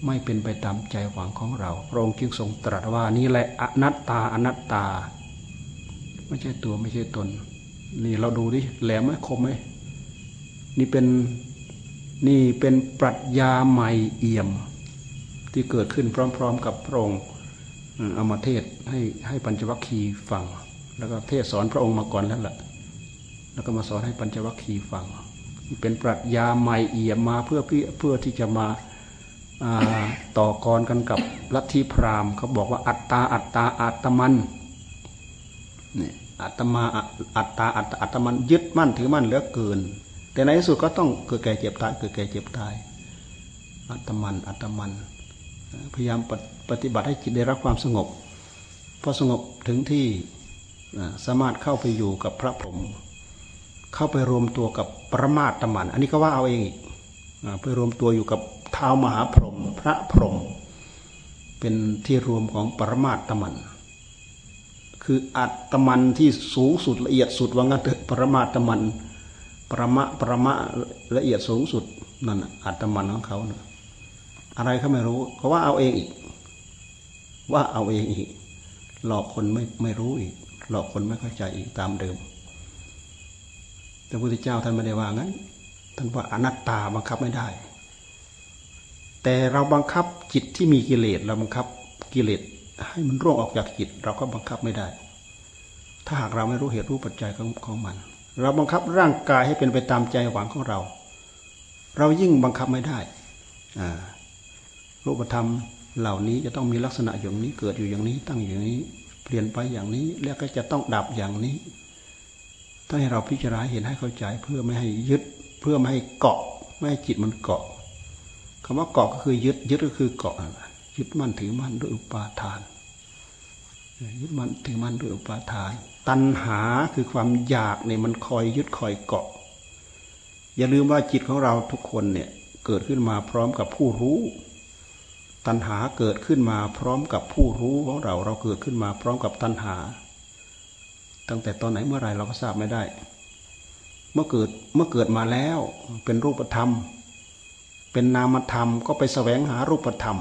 ไม่เป็นไปตามใจหวังของเรา พระองค์จึงทรงตรัสว่านี่แหละอนัตตาอนัตตา ไม่ใช่ตัวไม่ใช่ตน นี่เราดูดิแหลมไหมคมไหมนี่เป็นนี่เป็นปรัชญาใหม่เอี่ยม ที่เกิดขึ้นพร้อม ๆ กับพระองค์เอามาเทศให้ให้ปัญจวัคคีย์ฟัง แล้วก็เทศสอนพระองค์มาก่อนแล้วล่ะ แล้วก็มาสอนให้ปัญจวัคคีย์ฟัง เป็นปรัชญาใหม่เอี่ยมมาเพื่อเพื่อที่จะมาต่อกรกันกับลัทธิพราหมณ์เขาบอกว่าอัตตาอัตตาอัตมันนี่อัตมาอัตตาอัตอัตมันยึดมั่นถือมั่นเหลือเกิน แต่ในที่สุดก็ต้องเกิดแก่เจ็บตายเกิดแก่เจ็บตาย อัตมันอัตมัน พยายามปฏิบัติให้จิตได้รับความสงบพอสงบถึงที่ สามารถเข้าไปอยู่กับพระพรหมเข้าไปรวมตัวกับประมาตตมัน อันนี้ก็ว่าเอาเองอีกไปรวมตัวอยู่กับเท้ามหาพรหมพระพรหมเป็นที่รวมของปรมาตมัน คืออัตมันที่สูงสุดละเอียดสุดว่างั้นเถอะปรมาตมันปรมะปรมะละเอียดสูงสุดนั่นอัตมันของเขานะอะไรเขาไม่รู้เขาว่าเอาเองอีก ว่าเอาเองอีก หลอกคนไม่ไม่รู้อีก หลอกคนไม่เข้าใจอีกตามเดิม แต่พระพุทธเจ้าท่านไม่ได้ว่างั้น ท่านว่าอนัตตาบังคับไม่ได้ แต่เราบังคับจิตที่มีกิเลสเราบังคับกิเลสให้มันร่วงออกจากจิต เราก็บังคับไม่ได้ ถ้าหากเราไม่รู้เหตุรู้ปัจจัยของของมัน เราบังคับร่างกายให้เป็นไปตามใจหวังของเรา เรายิ่งบังคับไม่ได้รูปธรรมเหล่านี้จะต้องมีลักษณะอย่างนี้เกิดอยู่อย่างนี้ตั้งอย่างนี้ เปลี่ยนไปอย่างนี้ แล้วก็จะต้องดับอย่างนี้ ต้องให้เราพิจารณาเห็นให้เข้าใจเพื่อไม่ให้ยึด เพื่อไม่ให้เกาะ ไม่ให้จิตมันเกาะคำว่าเกาะก็คือยึด ยึดก็คือเกาะยึดมั่นถือมั่นด้วยอุปาทาน ยึดมั่นถือมั่นด้วยอุปาทาน ตัณหาคือความอยากเนี่ยมันคอยยึดคอยเกาะ อย่าลืมว่าจิตของเราทุกคนเนี่ยเกิดขึ้นมาพร้อมกับผู้รู้ ตัณหาเกิดขึ้นมาพร้อมกับผู้รู้ของเราเราเกิดขึ้นมาพร้อมกับตัณหา ตั้งแต่ตอนไหนเมื่อไรเราก็ทราบไม่ได้ เมื่อเกิดเมื่อเกิดมาแล้วเป็นรูปธรรม เป็นนามธรรมก็ไปแสวงหารูปธรรม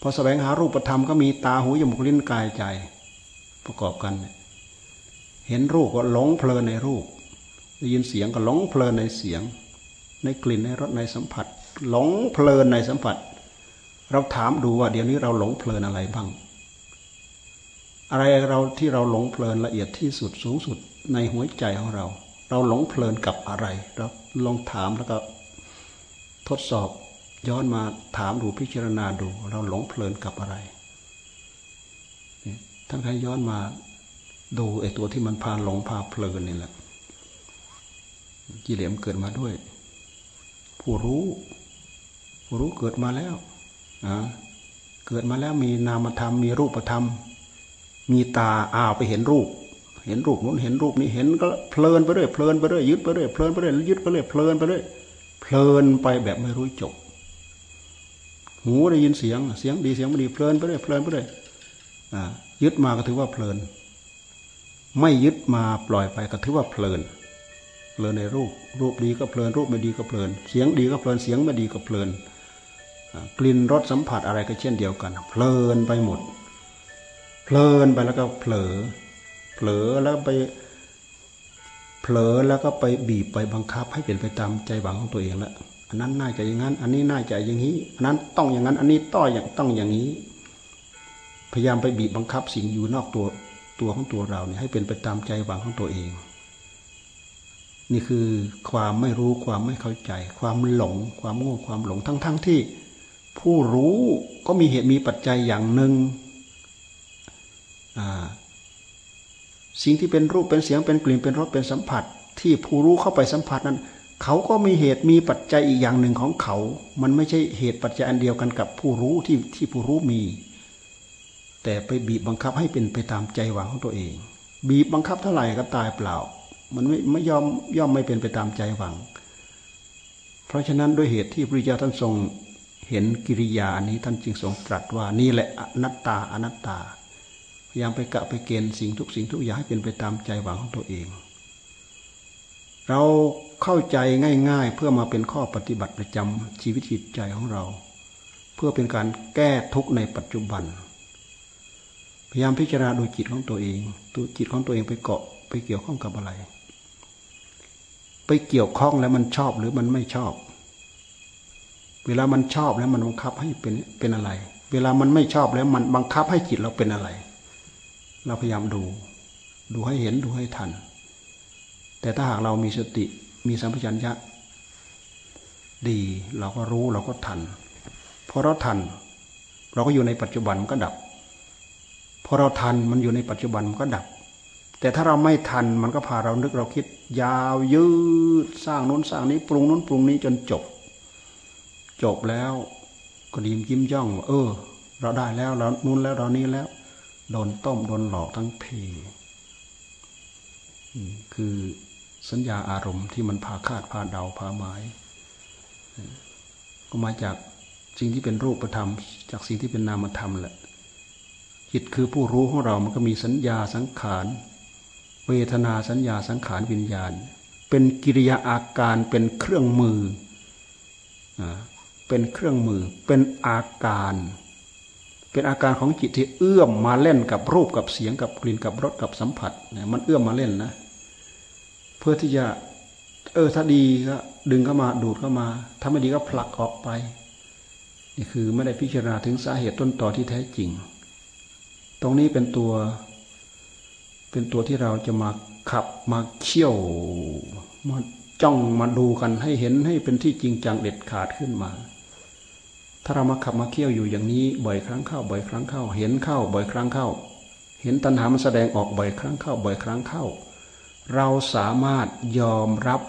พอแสวงหารูปธรรมก็มีตาหูจมูกลิ้นกายใจ ประกอบกัน เห็นรูปก็หลงเพลินในรูปได้ยินเสียงก็หลงเพลินในเสียง ในกลิ่นในรสในสัมผัส หลงเพลินในสัมผัส เราถามดูว่าเดี๋ยวนี้เราหลงเพลินอะไรบ้าง อะไรเราที่เราหลงเพลินละเอียดที่สุดสูงสุดในหัวใจของเรา เราหลงเพลินกับอะไรเราลองถามแล้วก็ ทดสอบย้อนมาถามดูพิจารณาดู เราหลงเพลินกับอะไรท่านใครย้อนมาดูไอ้ตัวที่มันพาหลงพาเพลินนี่แหละกิเลสเกิดมาด้วย ผู้รู้ ผู้รู้เกิดมาแล้ว เกิดมาแล้วมีนามธรรมมีรูปธรรม มีตาอ้าวไปเห็นรูป เห็นรูปนู้นเห็นรูปนี้เห็นก็เพลินไปเรื่อยเพลินไปเรื่อยยึดไปเรื่อยเพลินไปเรื่อยยึดไปเรื่อยเพลินไปเรื่อยเพลินไปแบบไม่รู้จบ หูได้ยินเสียงเสียงดีเสียงไม่ดีเพลินไปเรื่อยเพลินไปเรื่อยยึดมาก็ถือว่าเพลิน ไม่ยึดมาปล่อยไปก็ถือว่าเพลินเพลินในรูป รูปดีก็เพลินรูปไม่ดีก็เพลิน เสียงดีก็เพลินเสียงไม่ดีก็เพลิน กลิ่นรสสัมผัสอะไรก็เช่นเดียวกัน เพลินไปหมด เพลินไปแล้วก็เผลอ เผลอแล้วไป เผลอแล้วก็ไปบีบไปบังคับให้เป็นไปตามใจหวังของตัวเองแล้วอันนั้นน่าจะอย่างนั้น อันนี้น่าจะอย่างนี้ อันนั้นต้องอย่างนั้น อันนี้ต้ออย่างต้องอย่างนี้ พยายามไปบีบบังคับสิ่งอยู่นอกตัวตัวของตัวเราเนี่ยให้เป็นไปตามใจหวังของตัวเอง นี่คือความไม่รู้ความไม่เข้าใจ ความหลง ความโง่ความหลงทั้งๆทที่ ผู้รู้ก็มีเหตุมีปัจจัยอย่างหนึ่ง สิ่งที่เป็นรูปเป็นเสียงเป็นกลิ่นเป็นรสเป็นสัมผัส ที่ผู้รู้เข้าไปสัมผัสนั้น เขาก็มีเหตุมีปัจจัยอีกอย่างหนึ่งของเขา มันไม่ใช่เหตุปัจจัยอันเดียวกันกับผู้รู้ที่ที่ผู้รู้มี แต่ไปบีบบังคับให้เป็นไปตามใจหวังของตัวเอง บีบบังคับเท่าไหร่ก็ตายเปล่า มันไม่ไม่ยอมย่อมไม่เป็นไปตามใจหวัง เพราะฉะนั้นด้วยเหตุที่พระเจ้าท่านทรง เห็นกิริยานี้ท่านจึงทรงตรัสว่านี่แหละอนัตตาอนัตตา พยายามไปกะไปเกณฑ์สิ่งทุกสิ่งทุกอย่างให้เป็นไปตามใจหวังของตัวเอง เราเข้าใจง่าย ๆ เพื่อมาเป็นข้อปฏิบัติประจำชีวิตจิตใจของเรา เพื่อเป็นการแก้ทุกข์ในปัจจุบัน พยายามพิจารณาดูจิตของตัวเอง ตัวจิตของตัวเองไปเกาะไปเกี่ยวข้องกับอะไร ไปเกี่ยวข้องแล้วมันชอบหรือมันไม่ชอบ เวลามันชอบแล้วมันบังคับให้เป็นเป็นอะไร เวลามันไม่ชอบแล้วมันบังคับให้จิตเราเป็นอะไร เราพยายามดู ดูให้เห็นดูให้ทัน แต่ถ้าหากเรามีสติมีสัมผัสัญญะดี เราก็รู้เราก็ทันพอเราทัน เราก็อยู่ในปัจจุบันมันก็ดับพอเราทันมันอยู่ในปัจจุบันมันก็ดับ แต่ถ้าเราไม่ทันมันก็พาเรานึกเราคิด ยาวยืดสร้างนู้นสร้างนี้ปรุงนู้นปรุงนี้จนจบ จบแล้วก็ดีมยิ้มย่องว่าเออ เราได้แล้วเรานู้นแล้วเรานี้แล้ว โดนต้มโดนหลอกทั้งเพคือสัญญาอารมณ์ที่มันพาคาดพาเดาพาหมายก็มาจากสิ่งที่เป็นรูปธรรม จากสิ่งที่เป็นนามธรรมแหละจิตคือผู้รู้ของเรา มันก็มีสัญญาสังขาร เวทนาสัญญาสังขารวิญญาณ เป็นกิริยาอาการเป็นเครื่องมือ เป็นเครื่องมือเป็นอาการ เป็นอาการของจิตที่เอื้อมมาเล่นกับรูปกับเสียงกับกลิ่นกับรสกับสัมผัสเนี่ยมันเอื้อมมาเล่นนะ เพื่อที่จะเออถ้าดีก็ดึงเข้ามาดูดเข้ามา ถ้าไม่ดีก็ผลักออกไป นี่คือไม่ได้พิจารณาถึงสาเหตุต้นต่อที่แท้จริง ตรงนี้เป็นตัว เป็นตัวที่เราจะมาขับมาเขี่ยวมาจ้องมาดูกันให้เห็นให้เป็นที่จริงจังเด็ดขาดขึ้นมา ถ้าเรามาขับมาเขี่ยวอยู่อย่างนี้ บ่อยครั้งเข้า บ่อยครั้งเข้า เห็นเข้า บ่อยครั้งเข้า เห็นตัณหามันแสดงออกบ่อยครั้งเข้า บ่อยครั้งเข้า เราสามารถยอมรับ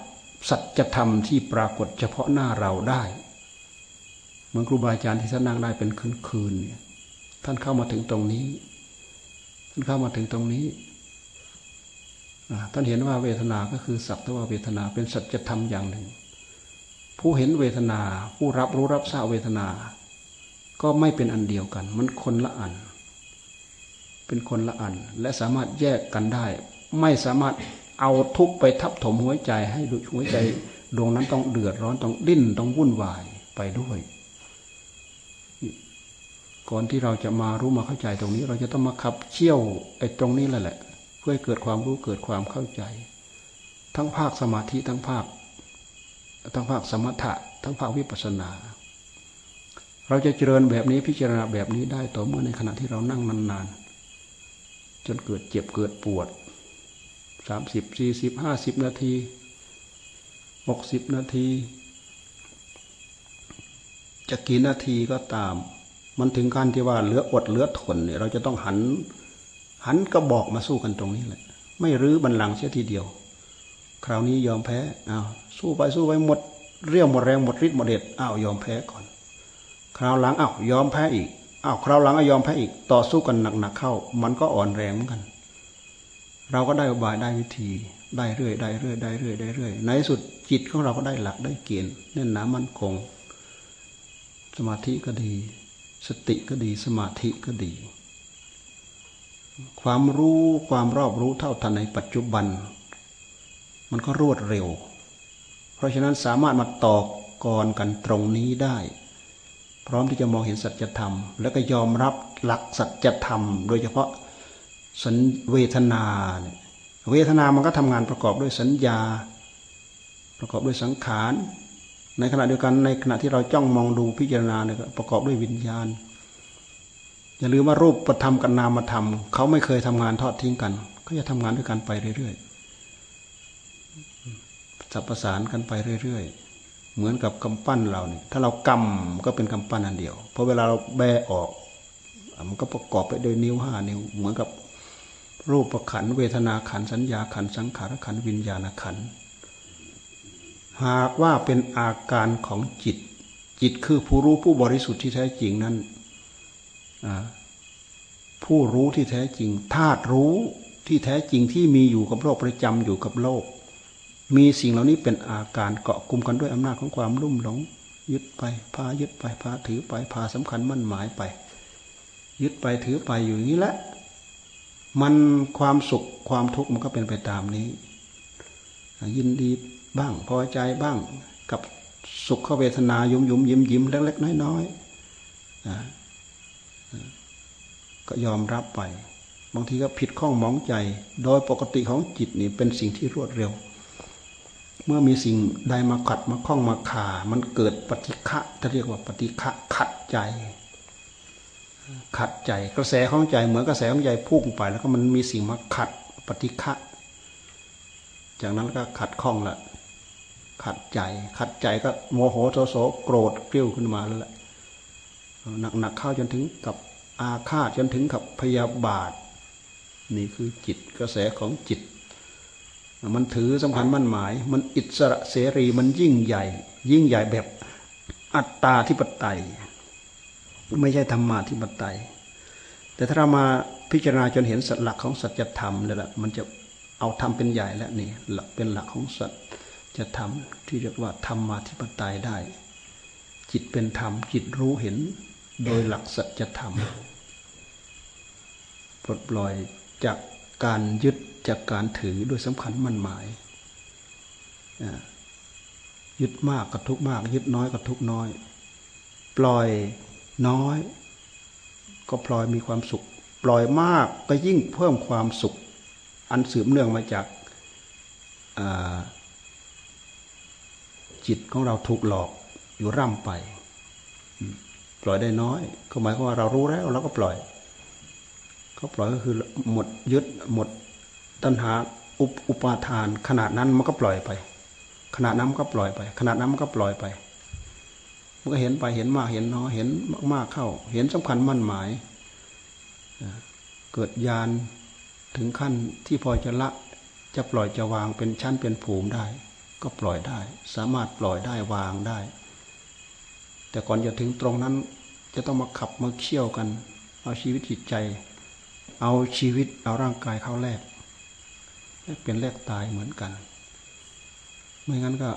สัจธรรมที่ปรากฏเฉพาะหน้าเราได้เหมือนครูบาอาจารย์ที่ท่านนั่งได้เป็นคืนๆเนี่ยท่านเข้ามาถึงตรงนี้ ท่านเข้ามาถึงตรงนี้ท่านเห็นว่าเวทนา ก็คือสักแต่ว่าเวทนาเป็นสัจธรรมอย่างหนึ่ง ผู้เห็นเวทนา ผู้รับรู้รับทราบเวทนา ก็ไม่เป็นอันเดียวกัน มันคนละอัน เป็นคนละอัน และสามารถแยกกันได้ ไม่สามารถเอาทุกไปทับถมหัวใจให้หัวใจดวงนั้นต้องเดือดร้อนต้องดิ้นต้องวุ่นวายไปด้วย ก่อนที่เราจะมารู้มาเข้าใจตรงนี้ เราจะต้องมาขับเชี่ยวไอ้ตรงนี้แหละแหละ เพื่อเกิดความรู้เกิดความเข้าใจ ทั้งภาคสมาธิทั้งภาค ทั้งภาคสมถะ ทั้งภาควิปัสสนา เราจะเจริญแบบนี้พิจารณาแบบนี้ได้ต่อเมื่อในขณะที่เรานั่งนานๆ จนเกิดเจ็บเกิดปวดสามสิบสี่สิบห้าสิบนาทีหกสิบนาที จะกี่นาทีก็ตาม มันถึงขั้นที่ว่าเหลืออดเหลือทนเนี่ยเราจะต้องหัน หันกระบอกมาสู้กันตรงนี้แหละ ไม่รื้อบันลังเสียทีเดียว คราวนี้ยอมแพ้อ้าวสู้ไปสู้ไปหมด เรี่ยวหมดแรงหมดฤทธิ์หมดเดชอ้าวยอมแพ้ก่อน คราวหลังอ้าวยอมแพ้อีกอ้าวคราวหลังอยอมแพ้อีก ต่อสู้กันหนักๆเข้า มันก็อ่อนแรงเหมือนกัน เราก็ได้อบายได้วิธี ได้เรื่อยได้เรื่อยได้เรื่อยได้เรื่อยในสุดจิตของเราก็ได้หลักได้เกณฑ์แน่นหนามั่นคง สมาธิก็ดี สติก็ดีสมาธิก็ดี ความรู้ความรอบรู้เท่าทันในปัจจุบัน มันก็รวดเร็ว เพราะฉะนั้นสามารถมาตอกกรกันตรงนี้ได้ พร้อมที่จะมองเห็นสัจธรรม แล้วก็ยอมรับหลักสัจธรรม โดยเฉพาะสัญเวทนาเนี่ยเวทนามันก็ทำงานประกอบด้วยสัญญา ประกอบด้วยสังขาร ในขณะเดียวกันในขณะที่เราจ้องมองดูพิจารณาเนี่ยประกอบด้วยวิญญาณ อย่าลืมว่ารูปประธรรมกับนามธรรมเขาไม่เคยทำงานทอดทิ้งกันเขาจะทำงานด้วยกันไปเรื่อยๆ สับประสานกันไปเรื่อยๆ เหมือนกับกำปั้นเราเนี่ยถ้าเรากำก็เป็นกำปั้นอันเดียวพอเวลาเราแบออก มันก็ประกอบไปโดยนิ้วห้านิ้ว เหมือนกับรูปขันเวทนาขันสัญญาขันสังขารขันวิญญาณขันหากว่าเป็นอาการของจิต จิตคือผู้รู้ผู้บริสุทธิ์ที่แท้จริงนั้นผู้รู้ที่แท้จริงธาตุรู้ที่แท้จริงที่มีอยู่กับโลกประจำอยู่กับโลก มีสิ่งเหล่านี้เป็นอาการเกาะกลุ่มกันด้วยอำนาจของความลุ่มหลง ยึดไปพายึดไปพาถือไปพาสำคัญมั่นหมายไป ยึดไปถือไปอยู่อย่างนี้แหละ มันความสุขความทุกข์มันก็เป็นไปตามนี้ ยินดีบ้างพอใจบ้างกับสุขเวทนายุมยุมยิ้มยิ้มเล็กๆน้อยๆก็ยอมรับไป บางทีก็ผิดข้องมองใจ โดยปกติของจิตนี่เป็นสิ่งที่รวดเร็ว เมื่อมีสิ่งใดมาขัดมาข้องมาขามันเกิดปฏิฆะจะเรียกว่าปฏิฆะขัดใจ ขัดใจกระแสของใจเหมือนกระแสของใจพุ่งไปแล้วก็มันมีสิ่งมาขัดปฏิฆะจากนั้นก็ขัดข้องละขัดใจ ขัดใจก็โมโหโทโสโกรธกริ้วขึ้นมาแล้วแหละหนักๆเข้าจนถึงกับอาฆาตจนถึงกับพยาบาท นี่คือจิตกระแสของจิต มันถือสำคัญมั่นหมาย มันอิสระเสรีมันยิ่งใหญ่ ยิ่งใหญ่แบบอัตตาธิปไตย ไม่ใช่ธรรมาธิปไตย แต่ถ้าเรามาพิจารณาจนเห็นสัจหลักของสัจธรรมนี่แหละมันจะเอาธรรมเป็นใหญ่แล้วนี่หลักเป็นหลักของสัจธรรมที่เรียกว่าธรรมาธิปไตยได้ จิตเป็นธรรม จิตรู้เห็นโดยหลักสัจธรรมปลดปล่อยจากการยึด จากการถือด้วยสำคัญมั่นหมายยึดมากก็ทุกมาก ยึดน้อยก็ทุกน้อย ปล่อยน้อย ก็ปล่อยมีความสุข ปล่อยมากก็ยิ่งเพิ่มความสุข อันสืบเนื่องมาจากจิตของเราถูกหลอกอยู่ร่ำไป ปล่อยได้น้อย ก็หมายความว่าเรารู้แล้วเราก็ปล่อย ก็ปล่อยก็คือหมดยึดหมด ตัณหาอุปอุปาทาน ขนาดนั้นมันก็ปล่อยไป ขนาดนั้นมันก็ปล่อยไป ขนาดนั้นมันก็ปล่อยไปมันก็เห็นไปเห็นมากเห็นน้อยเห็นมากๆเข้า เห็นสำคัญมั่นหมาย เกิดญาณถึงขั้นที่พอจะละจะปล่อยจะวางเป็นชั้นเป็นภูมิได้ ก็ปล่อยได้ สามารถปล่อยได้วางได้ แต่ก่อนจะถึงตรงนั้น จะต้องมาขับมาเคี่ยวกัน เอาชีวิตจิตใจ เอาชีวิตเอาร่างกายเข้าแลก และเป็นแลกตายเหมือนกัน ไม่งั้นก็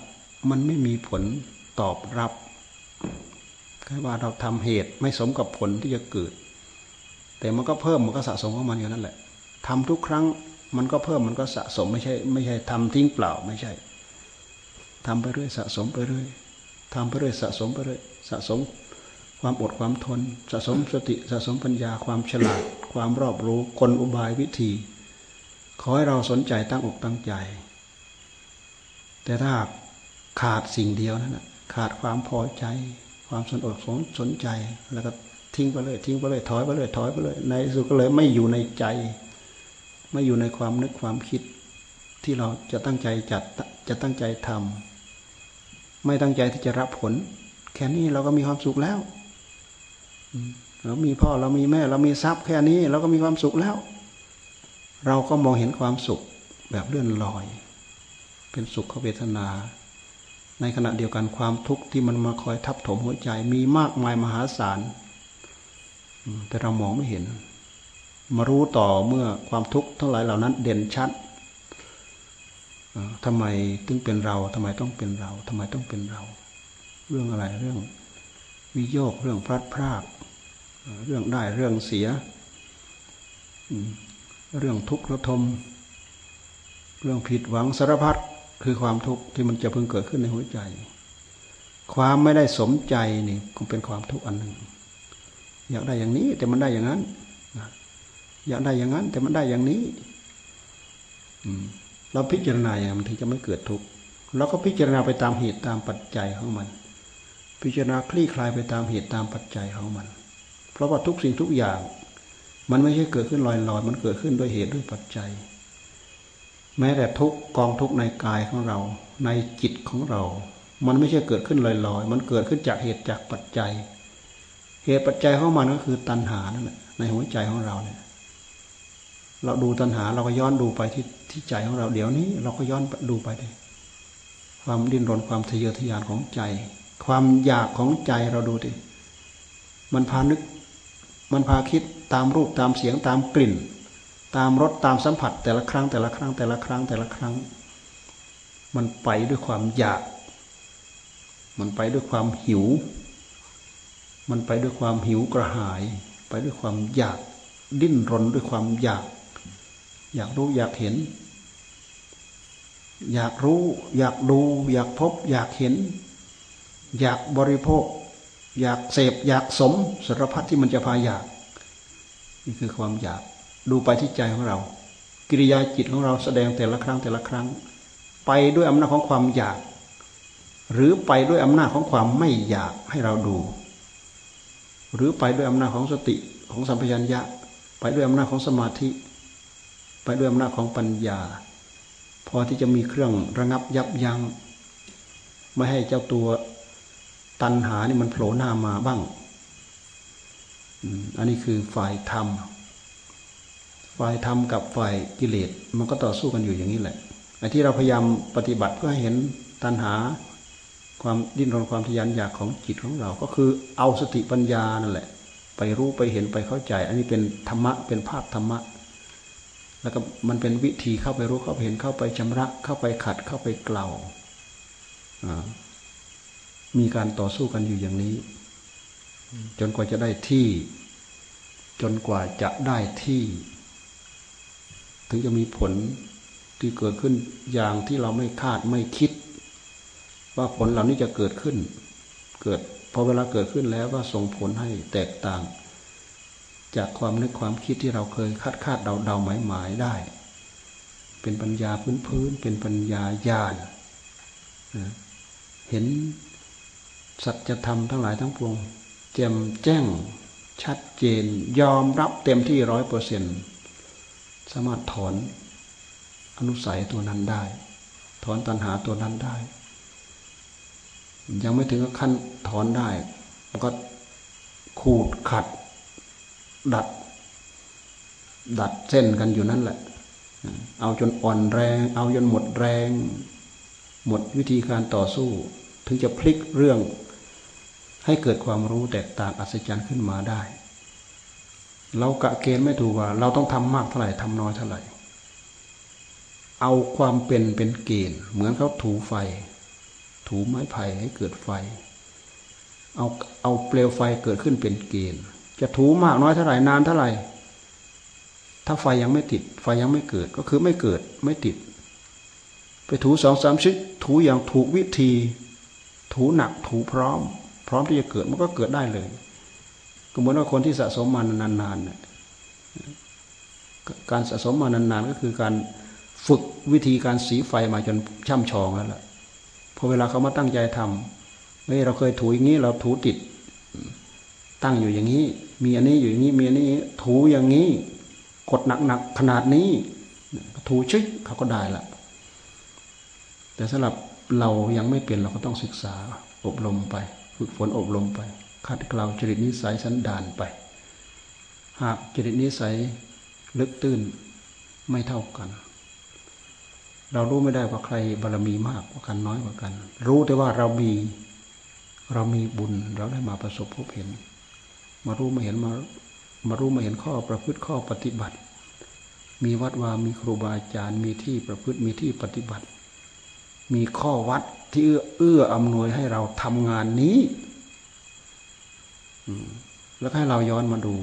มันไม่มีผลตอบรับแค่ว่าเราทำเหตุไม่สมกับผลที่จะเกิด แต่มันก็เพิ่มมันก็สะสมของมันอยู่นั่นแหละทำทุกครั้งมันก็เพิ่มมันก็สะสมไม่ใช่ ไม่ใช่ทำทิ้งเปล่าไม่ใช่ทำไปเรื่อยสะสมไปเรื่อยทำไปเรื่อยสะสมไปเรื่อยสะสมความอดความทน สะสมสติสะสมปัญญาความฉลาด ความรอบรู้กลอุบายวิธี ขอให้เราสนใจตั้งอกตั้งใจ แต่ถ้าขาดสิ่งเดียวนั่นแหะขาดความพอใจ ความสนอกสนสนใจ แล้วก็ทิ้งไปเลยทิ้งไปเลยถอยไปเลยถอยไปเลยในสุดก็เลยไม่อยู่ในใจ ไม่อยู่ในความนึกความคิดที่เราจะตั้งใจจัดจะตั้งใจทำไม่ตั้งใจที่จะรับผล แค่นี้เราก็มีความสุขแล้วเรามีพ่อเรามีแม่ เรามีทรัพย์แค่นี้ เราก็มีความสุขแล้ว เราก็มองเห็นความสุขแบบเลื่อนลอย เป็นสุขเวทนา ในขณะเดียวกันความทุกข์ที่มันมาคอยทับถมหัวใจมีมากมายมหาศาลแต่เรามองไม่เห็น มารู้ต่อเมื่อความทุกข์ทั้งหลายเหล่านั้น เด่นชัดทำไมถึงเป็นเราทำไมต้องเป็นเราทำไมต้องเป็นเรา เรื่องอะไรเรื่องวิโยกเรื่องพลัดพราก เรื่องได้เรื่องเสีย เรื่องทุกข์ระทม เรื่องผิดหวังสารพัดคือความทุกข์ที่มันจะเพิ่งเกิดขึ้นในหัวใจ ความไม่ได้สมใจนี่ก็เป็นความทุกข์อันหนึ่ง อยากได้อย่างนี้แต่มันได้อย่างนั้นอยากได้อย่างนั้น แต่มันได้อย่างนี้เราพิจารณาอย่างมันถึงจะไม่เกิดทุกข์เราก็พิจารณาไปตามเหตุตามปัจจัยของมัน พิจารณาคลี่คลายไปตามเหตุตามปัจจัยของมัน เพราะว่าทุกสิ่งทุกอย่าง มันไม่ใช่เกิดขึ้นลอยๆ มันเกิดขึ้นด้วยเหตุด้วยปัจจัย แม้แต่ทุกกองทุกในกายของเรา ในจิตของเรา มันไม่ใช่เกิดขึ้นลอยๆ มันเกิดขึ้นจากเหตุจากปัจจัย เหตุปัจจัยของมันก็คือตัณหานั่นแหละในหัวใจของเราเนี่ย เราดูตัณหาเราก็ย้อนดูไปที่ที่ใจของเราเดี๋ยวนี้ เราก็ย้อนดูไปเลยความดิ้นรนความทะเยอทะยานของใจ ความอยากของใจเราดูดิมันพานึก มันพาคิด ตามรูปตามเสียงตามกลิ่น ตามรสตามสัมผัส แต่ละครั้งแต่ละครั้งแต่ละครั้งแต่ละครั้ง มันไปด้วยความอยาก มันไปด้วยความหิว มันไปด้วยความหิวกระหาย ไปด้วยความอยาก ดิ้นรนด้วยความอยาก อยากรู้อยากเห็น อยากรู้ อยากดู อยากพบ อยากเห็น อยากบริโภค อยากเสพ อยากสมสารพัดที่มันจะพาอยาก นี่คือความอยาก ดูไปที่ใจของเรา กิริยาจิตของเราแสดงแต่ละครั้งแต่ละครั้ง ไปด้วยอำนาจของความอยาก หรือไปด้วยอำนาจของความไม่อยากให้เราดู หรือไปด้วยอำนาจของสติของสัมปชัญญะ ไปด้วยอำนาจของสมาธิ ไปด้วยอำนาจของปัญญา พอที่จะมีเครื่องระงับยับยัง้งไม่ให้เจ้าตัวตัณหานี่มันโผล่หน้ามาบ้าง อันนี้คือฝ่ายธรรม ฝ่ายธรรมกับฝ่ายกิเลสมันก็ต่อสู้กันอยู่อย่างนี้แหละไอ้ที่เราพยายามปฏิบัติเพื่อให้เห็นตัณหา ความดิ้นรนความทยานอยากของจิตของเรา ก็คือเอาสติปัญญานั่นแหละ ไปรู้ไปเห็นไปเข้าใจ อันนี้เป็นธรรมะเป็นภาคธรรมะ แล้วก็มันเป็นวิธีเข้าไปรู้เข้าไปเห็นเข้าไปชำระเข้าไปขัดเข้าไปเกล่ามีการต่อสู้กันอยู่อย่างนี้ จนกว่าจะได้ที่ จนกว่าจะได้ที่ ถึงจะมีผลที่เกิดขึ้นอย่างที่เราไม่คาดไม่คิด ว่าผลเหล่านี้จะเกิดขึ้น เกิดพอเวลาเกิดขึ้นแล้วก็ส่งผลให้แตกต่าง จากความนึกความคิดที่เราเคยคาดคาดเดาเดาหมายหมายได้ เป็นปัญญาพื้นพื้นเป็นปัญญาญาณเห็นสัจธรรมทั้งหลายทั้งปวง แจ่มแจ้ง ชัดเจน ยอมรับเต็มที่ร้อยเปอร์เซ็นสามารถถอนอนุสัยตัวนั้นได้ ถอนตัณหาตัวนั้นได้ ยังไม่ถึงกับขั้นถอนได้ มันก็ขูดขัด ดัด ดัดเส้นกันอยู่นั่นแหละ เอาจนอ่อนแรง เอาจนหมดแรง หมดวิธีการต่อสู้ ถึงจะพลิกเรื่อง ให้เกิดความรู้แตกต่างอัศจรรย์ขึ้นมาได้ เรากะเกณฑ์ไม่ถูกว่า เราต้องทำมากเท่าไหร่ทำน้อยเท่าไหร่ เอาความเป็นเป็นเกณฑ์ เหมือนเขาถูไฟ ถูไม้ไผ่ให้เกิดไฟ เอาเอาเปลวไฟเกิดขึ้นเป็นเกณฑ์ จะถูมากน้อยเท่าไหร่นานเท่าไหร่ ถ้าไฟยังไม่ติด ไฟยังไม่เกิดก็คือไม่เกิดไม่ติด ไปถูสองสามชิ้นถูอย่างถูกวิธี ถูหนักถูพร้อม พร้อมที่จะเกิดมันก็เกิดได้เลย ก็เหมือนว่าคนที่สะสมมานานๆเนี่ยการสะสมมานานๆก็คือการฝึกวิธีการสีไฟมาจนช่ำชองแล้วล่ะพอเวลาเขามาตั้งใจทำเฮ้ยเราเคยถูอย่างนี้เราถูติด ตั้งอยู่อย่างนี้ มีอันนี้อยู่อย่างนี้มีอันนี้ถูอย่างนี้ กดหนักๆขนาดนี้ ถูชึกเขาก็ได้ละแต่สำหรับเรายังไม่เป็นเราก็ต้องศึกษาอบรมไป ฝึกฝนอบรมไปขัดเกลาจริตนิสัยสันดานไป หากจริตนิสัยลึกตื้นไม่เท่ากัน เรารู้ไม่ได้ว่าใครบารมีมากกว่ากันน้อยกว่ากัน รู้แต่ว่าเรามีเรามีบุญเราได้มาประสบพบเห็น มารู้มาเห็นมามารู้มาเห็นข้อประพฤติข้อปฏิบัติ มีวัดวามีครูบาอาจารย์มีที่ประพฤติมีที่ปฏิบัติ มีข้อวัดที่เอื้ออำนวยให้เราทำงานนี้แล้วให้เราย้อนมาดู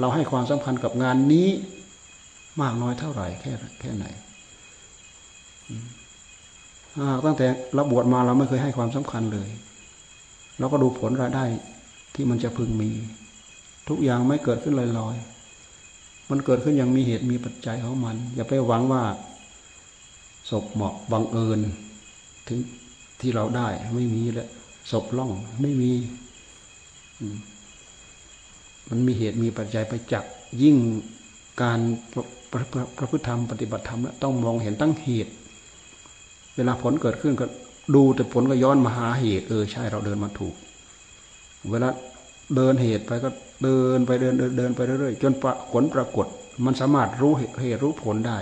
เราให้ความสำคัญกับงานนี้ มากน้อยเท่าไหร่แค่แค่ไหนตั้งแต่เราบวชมาเราไม่เคยให้ความสำคัญเลย เราก็ดูผลรายได้ที่มันจะพึงมี ทุกอย่างไม่เกิดขึ้นลอยๆ มันเกิดขึ้นอย่างมีเหตุมีปัจจัยของมัน อย่าไปหวังว่าศพเหมาะบังเอิญ ถึงที่เราได้ไม่มีแล้วศพล่องไม่มี มันมีเหตุมีปัจจัยไปจักยิ่งการประพฤติธรรมปฏิบัติธรรมต้องมองเห็นตั้งเหตุ เวลาผลเกิดขึ้นก็ดูแต่ผลก็ย้อนมาหาเหตุ เออใช่เราเดินมาถูก เวลาเดินเหตุไปก็เดินไปเดินเดินไปเรื่อยๆจนผลปรากฏ มันสามารถรู้เหตุรู้ผลได้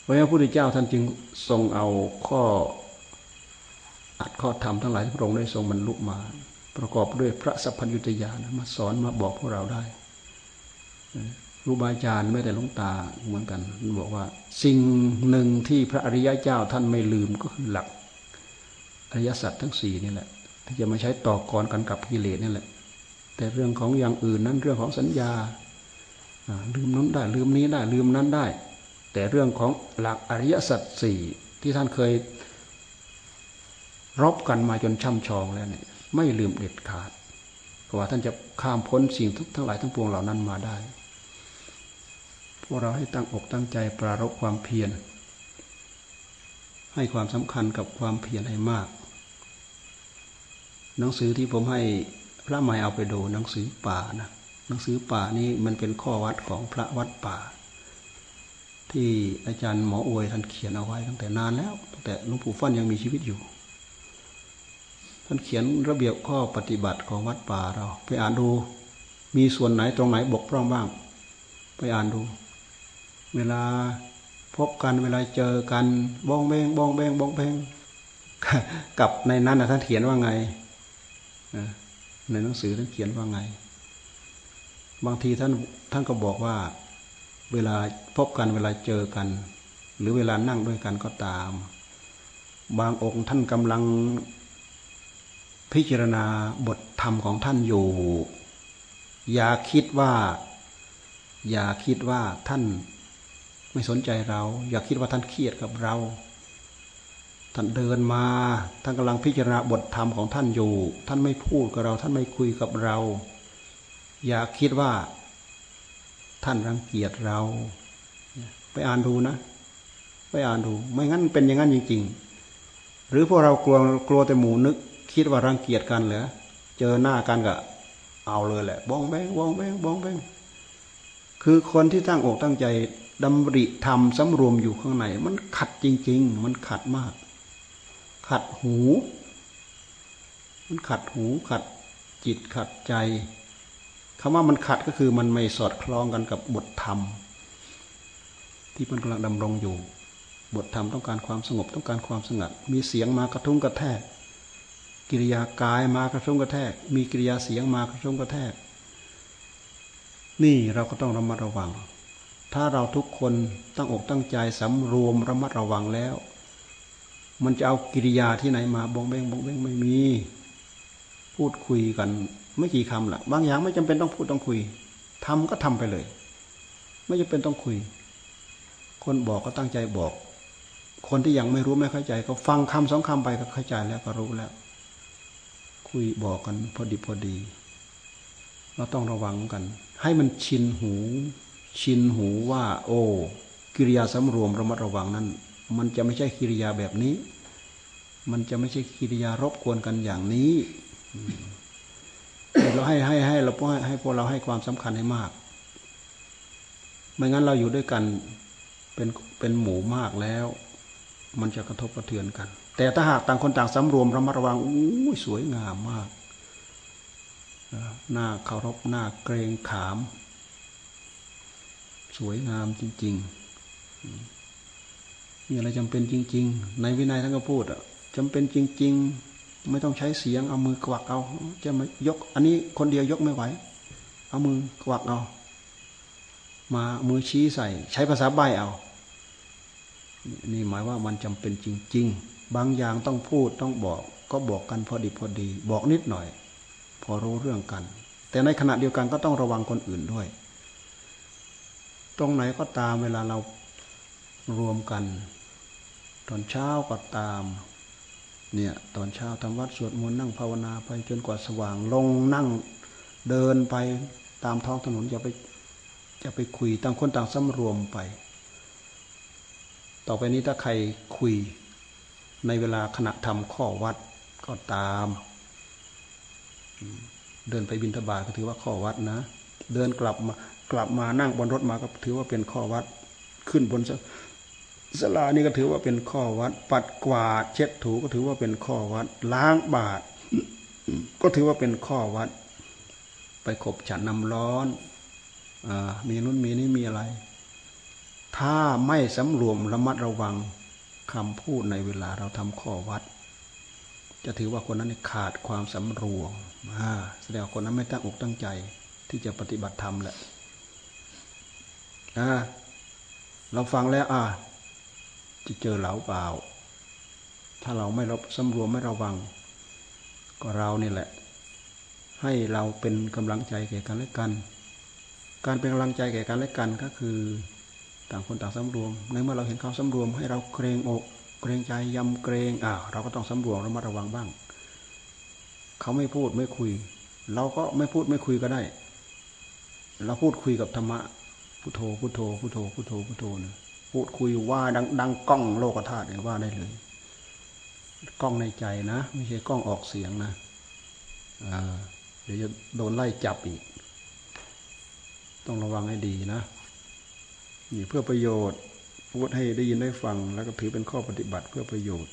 เพราะฉะนั้นพระพุทธเจ้าท่านจึงทรงเอาข้อ อัดข้อธรรมทั้งหลายพระองค์ได้ทรงบรรลุมา ประกอบด้วยพระสัพพัญญุตญาณมาสอนมาบอกพวกเราได้รูบาอาจารย์ไม่แต่ลงตาเหมือนกันบอกว่า สิ่งหนึ่งที่พระอริยะเจ้าท่านไม่ลืมก็คือหลักอริยสัจทั้งสี่นี่แหละที่จะมาใช้ต่อกรกันกับกิเลสนี่แหละ แต่เรื่องของอย่างอื่นนั้นเรื่องของสัญญาลืมนั้นได้ ลืมนี้ได้ลืมนั้นได้ แต่เรื่องของหลักอริยสัจสี่ที่ท่านเคย รบกันมาจนช่ำชองแล้วเนี่ย ไม่ลืมเด็ดขาดว่าท่านจะข้ามพ้นสิ่งทุกทั้งหลายทั้งปวงเหล่านั้นมาได้ พวกเราให้ตั้งอกตั้งใจปรารบความเพียร ให้ความสำคัญกับความเพียรให้มาก หนังสือที่ผมให้พระใหม่เอาไปดูหนังสือป่านะหนังสือป่านี่มันเป็นข้อวัดของพระวัดป่า ที่อาจารย์หมออวยท่านเขียนเอาไว้ตั้งแต่นานแล้วตั้งแต่หลวงปู่ฟั่นยังมีชีวิตอยู่ ท่านเขียนระเบียบข้อปฏิบัติของวัดป่าเรา ไปอ่านดู มีส่วนไหนตรงไหนบกพร่องบ้าง ไปอ่านดู เวลาพบกันเวลาเจอกันบ้องเบงบ้องเบงบ้องเบงกับในนั้นนะท่านเขียนว่าไงในหนังสือท่านเขียนว่าไง บางทีท่านท่านก็บอกว่า เวลาพบกันเวลาเจอกัน หรือเวลานั่งด้วยกันก็ตาม บางองค์ท่านกำลัง พิจารณาบทธรรมของท่านอยู่ อย่าคิดว่า อย่าคิดว่าท่านไม่สนใจเรา อย่าคิดว่าท่านเครียดกับเรา ท่านเดินมา ท่านกำลังพิจารณาบทธรรมของท่านอยู่ ท่านไม่พูดกับเรา ท่านไม่คุยกับเรา อย่าคิดว่า ท่านรังเกียจเรา ไปอ่านดูนะ ไปอ่านดู ไม่งั้นเป็นอย่างนั้นจริง ๆ หรือพวกเรากลัวกลัวแต่หมูนึก คิดว่ารังเกียจกันเหรอเจอหน้ากันก็เอาเลยแหละบ้องแบงบ้องแบงบ้องแบงคือคนที่ตั้งอกตั้งใจดำริธรรมสำรวมอยู่ข้างใน มันขัดจริง ๆ มันขัดมาก ขัดหู มันขัดหูขัดจิตขัดใจคำว่ามันขัดก็คือมันไม่สอดคล้องกันกับบทธรรม ที่มันกำลังดำรงอยู่ บทธรรมต้องการความสงบต้องการความสงัด มีเสียงมากระทุ้งกระแทก กิริยากายมากระทุ้งกระแทก มีกิริยาเสียงมากระทุ้งกระแทก นี่เราก็ต้องระมัดระวัง ถ้าเราทุกคนตั้งอกตั้งใจสำรวมระมัดระวังแล้ว มันจะเอากิริยาที่ไหนมาบงเบงบงเบงไม่มี พูดคุยกันไม่กี่คำละบางอย่างไม่จำเป็นต้องพูดต้องคุยทำก็ทำไปเลย ไม่จำเป็นต้องคุย คนบอกก็ตั้งใจบอก คนที่ยังไม่รู้ไม่เข้าใจ ก็ฟังคำสองคำไปก็เข้าใจแล้วก็รู้แล้ว คุยบอกกันพอดีพอดี เราต้องระวังกัน ให้มันชินหู ชินหูว่า โอ้กิริยาสำรวมระมัดระวังนั้น มันจะไม่ใช่กิริยาแบบนี้ มันจะไม่ใช่กิริยารบกวนกันอย่างนี้เราให้ให้ให้เราให้ให้พวกเราให้ความสำคัญให้มาก ไม่งั้นเราอยู่ด้วยกันเป็นเป็นหมู่มากแล้ว มันจะกระทบกระเทือนกัน แต่ถ้าหากต่างคนต่างสำรวมระมัดระวังอู้สวยงามมากหน้าเคารพหน้าเกรงขาม สวยงามจริง ๆ มีอะไรจำเป็นจริง ๆ ในวินัยท่านก็พูดอะจำเป็นจริง ๆ ไม่ต้องใช้เสียงเอามือกวักเอา จะมายก อันนี้คนเดียวยกไม่ไหว เอามือกวักเอา มามือชี้ใส่ ใช้ภาษาใบเอา นี่หมายว่ามันจำเป็นจริง ๆ บางอย่างต้องพูดต้องบอก ก็บอกกันพอดีพอดี บอกนิดหน่อย พอรู้เรื่องกัน แต่ในขณะเดียวกันก็ต้องระวังคนอื่นด้วย ตรงไหนก็ตามเวลาเรารวมกัน ตอนเช้าก็ตามเนี่ยตอนเช้าทำวัดสวดมนต์นั่งภาวนาไปจนกว่าสว่างลงนั่งเดินไปตามท้องถนนอย่าไปจะไปคุยต่างคนต่างสำรวมไป ต่อไปนี้ถ้าใครคุย ในเวลาขณะทำข้อวัดก็ตาม เดินไปบินทบาทก็ถือว่าข้อวัดนะ เดินกลับมากลับมานั่งบนรถมาก็ถือว่าเป็นข้อวัดขึ้นบนสลานี่ก็ถือว่าเป็นข้อวัด ปัดกวาด เช็ดถูก็ถือว่าเป็นข้อวัด ล้างบาตรก็ถือว่าเป็นข้อวัด ไปขบฉันน้าร้อนอมีนุ่นมีนี่มีอะไร ถ้าไม่สำรวมระมัดระวัง คำพูดในเวลาเราทำข้อวัด จะถือว่าคนนั้นขาดความสำรวมแสดงคนนั้นไม่ตั้งอกตั้งใจ ที่จะปฏิบัติธรรมแหละนะเราฟังแล้วอ่าจะเจอเหลาเปล่า ถ้าเราไม่รับสำรวมไม่ระวัง ก็เรานี่แหละ ให้เราเป็นกำลังใจแก่กันและกัน การเป็นกำลังใจแก่กันและกันก็คือ ต่างคนต่างสำรวม ในเมื่อเราเห็นเขาสำรวม ให้เราเกรงอก เกรงใจยำเกรงอ่าเราก็ต้องสำรวมระมัดระวังบ้าง เขาไม่พูดไม่คุย เราก็ไม่พูดไม่คุยก็ได้ เราพูดคุยกับธรรมะพุทโธพุทโธพุทโธพุทโธพุทโธนะพูดคุยว่าดังดังกล้องโลกธาตุเนี่ยว่าได้เลยกล้องในใจนะ ไม่ใช่กล้องออกเสียงนะเดี๋ยวจะโดนไล่จับอีก ต้องระวังให้ดีนะ นี่เพื่อประโยชน์พูดให้ได้ยินได้ฟัง แล้วก็ถือเป็นข้อปฏิบัติเพื่อประโยชน์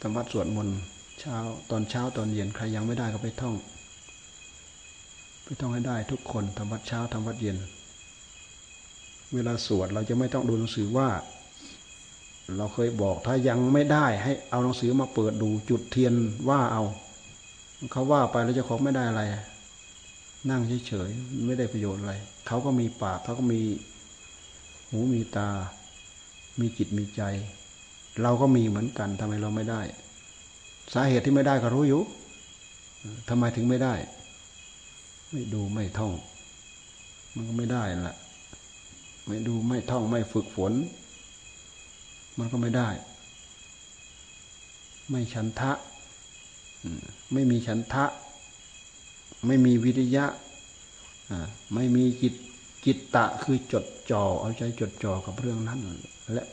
ธรรมะสวดมนต์เช้าตอนเช้าตอนเย็นใครยังไม่ได้ก็ไปท่อง ไปท่องให้ได้ทุกคนธรรมะเช้าธรรมะเย็น เวลาสวดเราจะไม่ต้องดูหนังสือว่า เราเคยบอกถ้ายังไม่ได้ ให้เอาหนังสือมาเปิดดูจุดเทียนว่าเอาเขาว่าไปแล้วจ้าของไม่ได้อะไร นั่งเฉยๆไม่ได้ประโยชน์อะไรเขาก็มีปากเขาก็มี หูมีตา มีจิตมีใจ เราก็มีเหมือนกันทำไมเราไม่ได้ สาเหตุที่ไม่ได้ก็รู้อยู่ทำไมถึงไม่ได้ ไม่ดูไม่ท่อง มันก็ไม่ได้ละไม่ดูไม่ท่องไม่ฝึกฝน มันก็ไม่ได้ ไม่ฉันทะไม่มีฉันทะ ไม่มีวิริยะไม่มีจิต จิตตะคือจดจ่อเอาใจจดจ่อกับเรื่องนั้น และ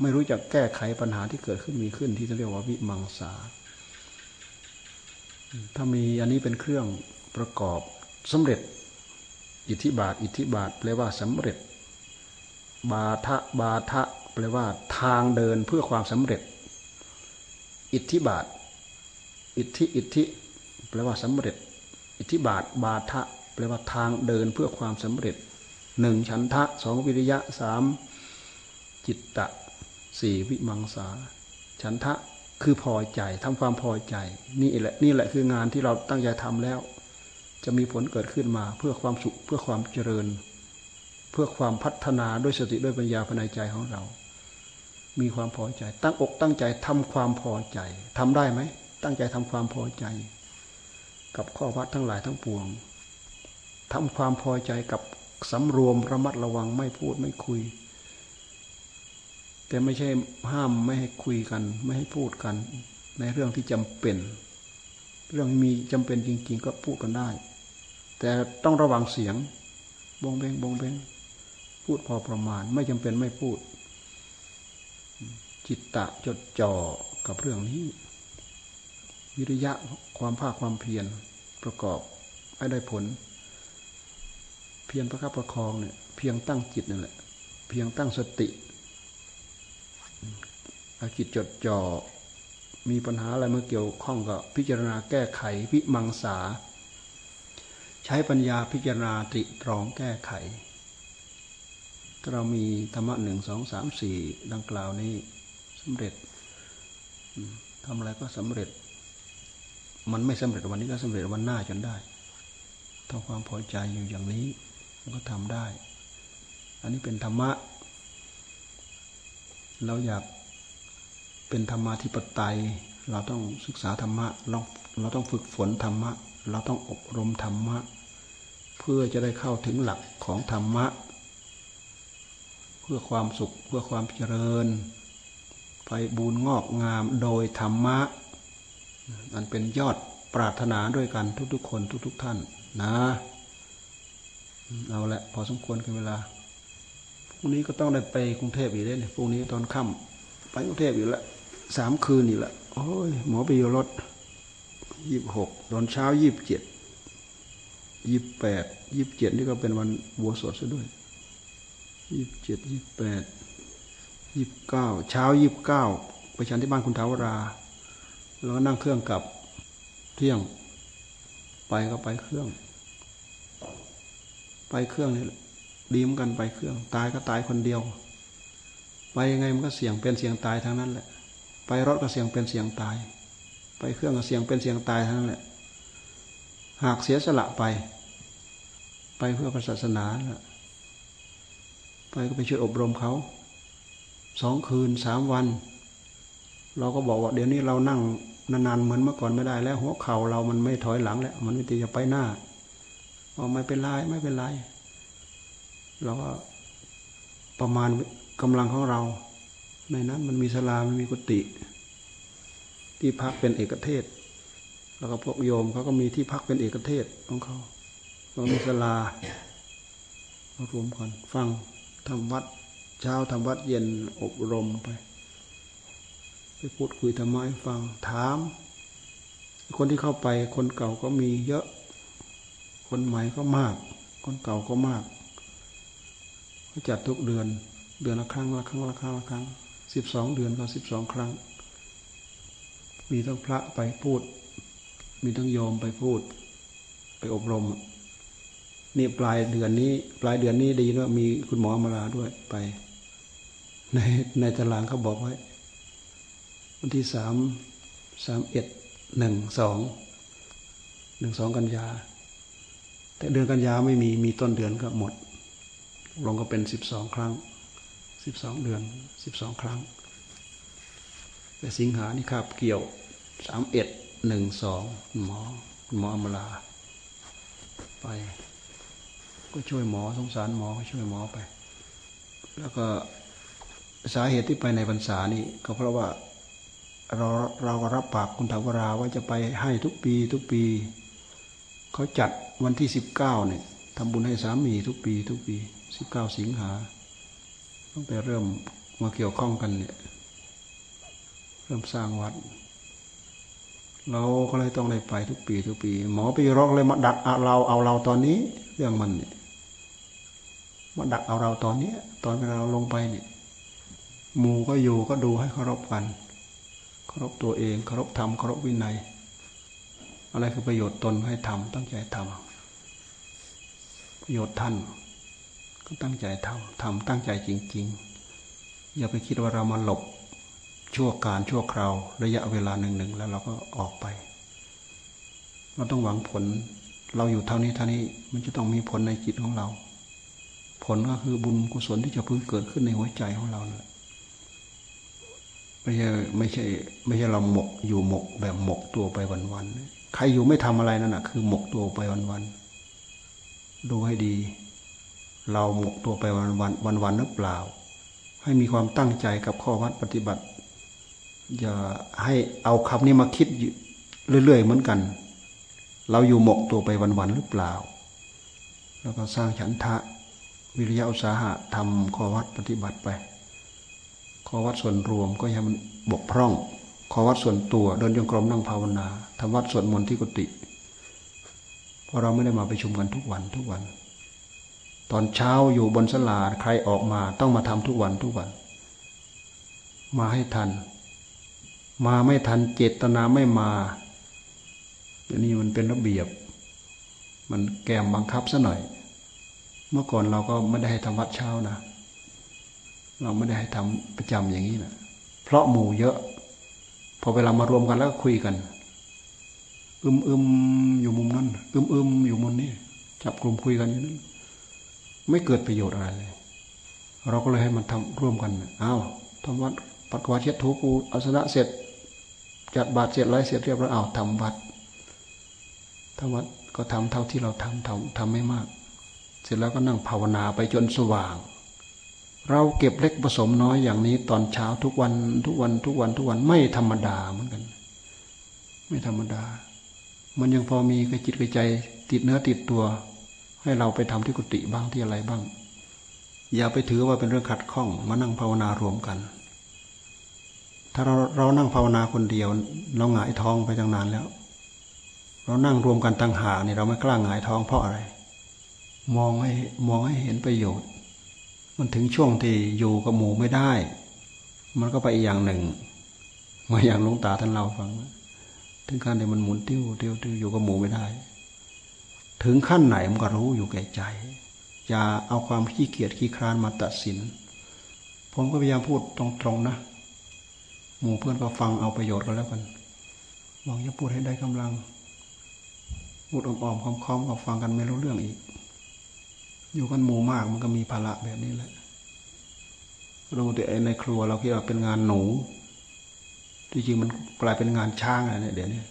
ไม่รู้จักแก้ไขปัญหาที่เกิดขึ้นมีขึ้นที่เรียกว่าวิมังสา ถ้ามีอันนี้เป็นเครื่องประกอบสำเร็จ อิทธิบาท อิทธิบาทแปลว่าสำเร็จ บาทะบาทะแปลว่าทางเดินเพื่อความสำเร็จ อิทธิบาท อิทธิอิทธิแปลว่าสำเร็จ อิทธิบาทบาทะแปลว่าทางเดินเพื่อความสำเร็จ หนึ่งฉันทะสองวิริยะสามจิตตะสี่วิมังสา ฉันทะคือพอใจทำความพอใจ นี่แหละนี่แหละคืองานที่เราตั้งใจทำแล้ว จะมีผลเกิดขึ้นมาเพื่อความสุขเพื่อความเจริญ เพื่อความพัฒนาด้วยสติด้วยปัญญาภายในใจของเรา มีความพอใจ ตั้งอกตั้งใจทำความพอใจทำได้ไหมตั้งใจทำความพอใจ กับข้อวัดทั้งหลายทั้งปวงทำความพอใจกับ สำรวมระมัดระวังไม่พูดไม่คุย แต่ไม่ใช่ห้ามไม่ให้คุยกัน ไม่ให้พูดกัน ในเรื่องที่จำเป็น เรื่องมีจำเป็นจริง ๆ ก็พูดกันได้ แต่ต้องระวังเสียงบงเบงบงเบงพูดพอประมาณ ไม่จำเป็นไม่พูด จิตตะจดจ่อกับเรื่องนี้ วิริยะความภาคความเพียรประกอบให้ได้ผล เพียงประคับประคองเนี่ยเพียงตั้งจิตนั่นแหละ เพียงตั้งสติอาจิตจดจ่อมีปัญหาอะไรเมื่อเกี่ยวข้องกับพิจารณาแก้ไขวิมังสา ใช้ปัญญาพิจารณาตริตรองแก้ไขถ้าเรามีธรรมะหนึ่งสองสามสี่ดังกล่าวนี้สำเร็จทำอะไรก็สำเร็จ มันไม่สำเร็จวันนี้ก็สำเร็จวันหน้าจนได้ทำความพอใจอยู่อย่างนี้ มันก็ทำได้ อันนี้เป็นธรรมะ เราอยากเป็นธรรมาธิปไตย เราต้องศึกษาธรรมะ เราเราต้องฝึกฝนธรรมะ เราต้องอบรมธรรมะ เพื่อจะได้เข้าถึงหลักของธรรมะ เพื่อความสุขเพื่อความเจริญ ไปบูนงอกงามโดยธรรมะมันเป็นยอดปรารถนาด้วยกันทุกๆคนทุก ๆ ท่านนะ เอาละพอสมควรกันเวลาพรุ่งนี้ก็ต้องได้ไปกรุงเทพอีกเลยเนี่ยพรุ่งนี้ตอนค่ำไปกรุงเทพอีกละสามคืนอีกละโอ้ยหมอไปอยู่รถยี่บหกตอนเช้ายี่บเจ็ดยี่บแปดยี่บเจ็ดนี่ก็เป็นวันบัวสดซะด้วยยี่บเจ็ดยี่บแปดยี่บเก้าเช้ายี่บเก้าไปชันที่บ้านคุณทาวรา แล้วก็นั่งเครื่องกลับเที่ยง ไปก็ไปเครื่อง ไปเครื่องนี่ดีเหมือนกันไปเครื่อง ตายก็ตายคนเดียว ไปยังไงมันก็เสี่ยงเป็นเสี่ยงตายทั้งนั้นแหละ ไปรถก็เสี่ยงเป็นเสี่ยงตาย ไปเครื่องก็เสี่ยงเป็นเสี่ยงตายทั้งนั้นแหละ หากเสียสละไป ไปเพื่อศาสนาไปก็ไปช่วยอบรมเขาสองคืนสามวัน เราก็บอกว่าเดี๋ยวนี้เรานั่งนานๆเหมือนเมื่อก่อนไม่ได้แล้วหัวเข่าเรามันไม่ถอยหลังแล้วมันไม่ตีจะไปหน้า อไม่เป็นไรไม่เป็นไรเราก็ประมาณกำลังของเรา ในนั้นมันมีสลามันมีกุฏิที่พักเป็นเอกเทศ แล้วก็พวกโยมเขาก็มีที่พักเป็นเอกเทศของเขาเรามีสลารวมกันฟังทำวัดเช้าทำวัดเย็นอบรมไป ไปพูดคุยทำไมฟังถาม คนที่เข้าไปคนเก่าก็มีเยอะ คนใหม่ก็มาก คนเก่าก็มากเขาจัดทุกเดือน เดือนละครั้งละครั้งละครั้งละครั้งสิบสองเดือนก็สิบสองครั้ง มีทั้งพระไปพูด มีทั้งโยมไปพูด ไปอบรมนี่ปลายเดือนนี้ ปลายเดือนนี้ดีว่ามีคุณหมอมาลาด้วยไป ในในตารางเขาบอกไว้วันที่สามสามเอ็ดหนึ่งสองหนึ่งสองกันยา แต่เดือนกันยาไม่มีมีต้นเดือนก็หมด ลงก็เป็นสิบสองครั้งสิบสองเดือนสิบสองครั้ง แต่สิงหานี่ครับเกี่ยวสามเอ็ดหนึ่งสองหมอหมออมลา ไป ก็ช่วยหมอสงสารหมอก็ช่วยหมอไป แล้วก็สาเหตุที่ไปในพรรษานี่ก็เพราะว่าเราเราก็รับปากคุณทาวราว่าจะไปให้ทุกปี ทุกปี เขาจัด วันที่สิบเก้าเนี่ยทำบุญให้สามีทุกปี ทุกปีสิบเก้าสิงหาต้องไปเริ่มมาเกี่ยวข้องกันเนี่ย เริ่มสร้างวัด เราก็เลยต้องได้ไปทุกปี ทุกปี หมอปีรอกเลยมาดักเอาเราเอาเราตอนนี้ เรื่องมันเนี่ยมาดักเอาเราตอนนี้ตอนเราลงไปเนี่ยหมูก็อยู่ก็ดูให้เคารพกันเคารพตัวเองเคารพธรรมเคารพวินัย อะไรคือประโยชน์ตนให้ทำตั้งใจทำ ประโยชน์ท่าน ก็ตั้งใจทำทำตั้งใจจริง ๆ อย่าไปคิดว่าเรามาหลบชั่วการชั่วคราวระยะเวลาหนึ่งๆแล้วเราก็ออกไป เราต้องหวังผล เราอยู่เท่านี้เท่านี้มันจะต้องมีผลในจิตของเรา ผลก็คือบุญกุศลที่จะพึ่งเกิดขึ้นในหัวใจของเราเนี่ยไม่ใช่ไม่ใช่ ไม่ใช่เราหมกอยู่หมกแบบหมกตัวไปวันๆใครอยู่ไม่ทำอะไรนั่นแหะคือหมกตัวไปวันๆ ดูให้ดี เราหมกตัวไปวันๆวันๆหรือเปล่า ให้มีความตั้งใจกับข้อวัดปฏิบัติ อย่าให้เอาคำนี้มาคิดเรื่อย ๆ เหมือนกัน เราอยู่หมกตัวไปวันๆหรือเปล่า แล้วก็สร้างฉันทะวิริยะอุตสาหะทำข้อวัดปฏิบัติไป ข้อวัดส่วนรวมก็ยังมันบกพร่อง ข้อวัดส่วนตัวเดินจงกรมนั่งภาวนาทำวัดส่วนมนต์ที่กุฏิ เพราะเราไม่ได้มาไปชุมกันทุกวันทุกวัน ตอนเช้าอยู่บนสลาใครออกมาต้องมาทำทุกวันทุกวัน มาให้ทัน มาไม่ทันเจตนาไม่มาอันนี้มันเป็นระเบียบ มันแกมบังคับซะหน่อย เมื่อก่อนเราก็ไม่ได้ให้ทำวัดเช้านะ เราไม่ได้ให้ทำประจำอย่างนี้นะเพราะหมู่เยอะ พอเวลามารวมกันแล้วก็คุยกัน อึมอึมอยู่มุมนั้นอึมอึมอยู่มุมนี้จับกลุ่มคุยกันอยู่นั้นไม่เกิดประโยชน์อะไรเลยเราก็เลยให้มันทำร่วมกันอ้าวทำวัดปัดกวาดเช็ดถูกูอาสนะเสร็จ จัดบาตรเสร็จไรเสร็จเรียบร้อยอ้าวทำวัดทำวัดก็ทำเท่าที่เราทำทำทำไม่มาก เสร็จแล้วก็นั่งภาวนาไปจนสว่าง เราเก็บเล็กผสมน้อยอย่างนี้ ตอนเช้าทุกวันทุกวันทุกวันทุกวันไม่ธรรมดาเหมือนกัน ไม่ธรรมดา มันยังพอมีกระจิตกระใจ ติดเนื้อติดตัว ให้เราไปทำที่กุฏิบ้างที่อะไรบ้าง อย่าไปถือว่าเป็นเรื่องขัดข้อง มานั่งภาวนารวมกัน ถ้าเราเรานั่งภาวนาคนเดียว เราหงายท้องไปตั้งนานแล้ว เรานั่งรวมกันตั้งหานี่เราไม่กล้าหงายท้องเพราะอะไร มองให้มองให้เห็นประโยชน์ มันถึงช่วงที่อยู่กับหมูไม่ได้ มันก็ไปอีกอย่างหนึ่งมาอย่างลุงตาท่านเล่าฟัง ถึงขั้นที่มันหมุนติ้วติ้วติ้วอยู่กับหมูไม่ได้ ถึงขั้นไหนมันก็รู้อยู่แก่ใจ อย่าเอาความขี้เกียจขี้คร้านมาตัดสิน ผมก็พยายามพูดตรงๆนะ หมู่เพื่อนก็ฟังเอาประโยชน์กันแล้วกันมองจะพูดให้ได้กำลังพูดอ้อมๆค้อมๆก็ฟังกันไม่รู้เรื่องอีก อยู่กันหมู่มากมันก็มีภาระแบบนี้แหละรู้แต่ในครัวเราคิดว่าเป็นงานหนู ที่จริงมันกลายเป็นงานช่างอะไรเนี่ยเดี๋ยวนี้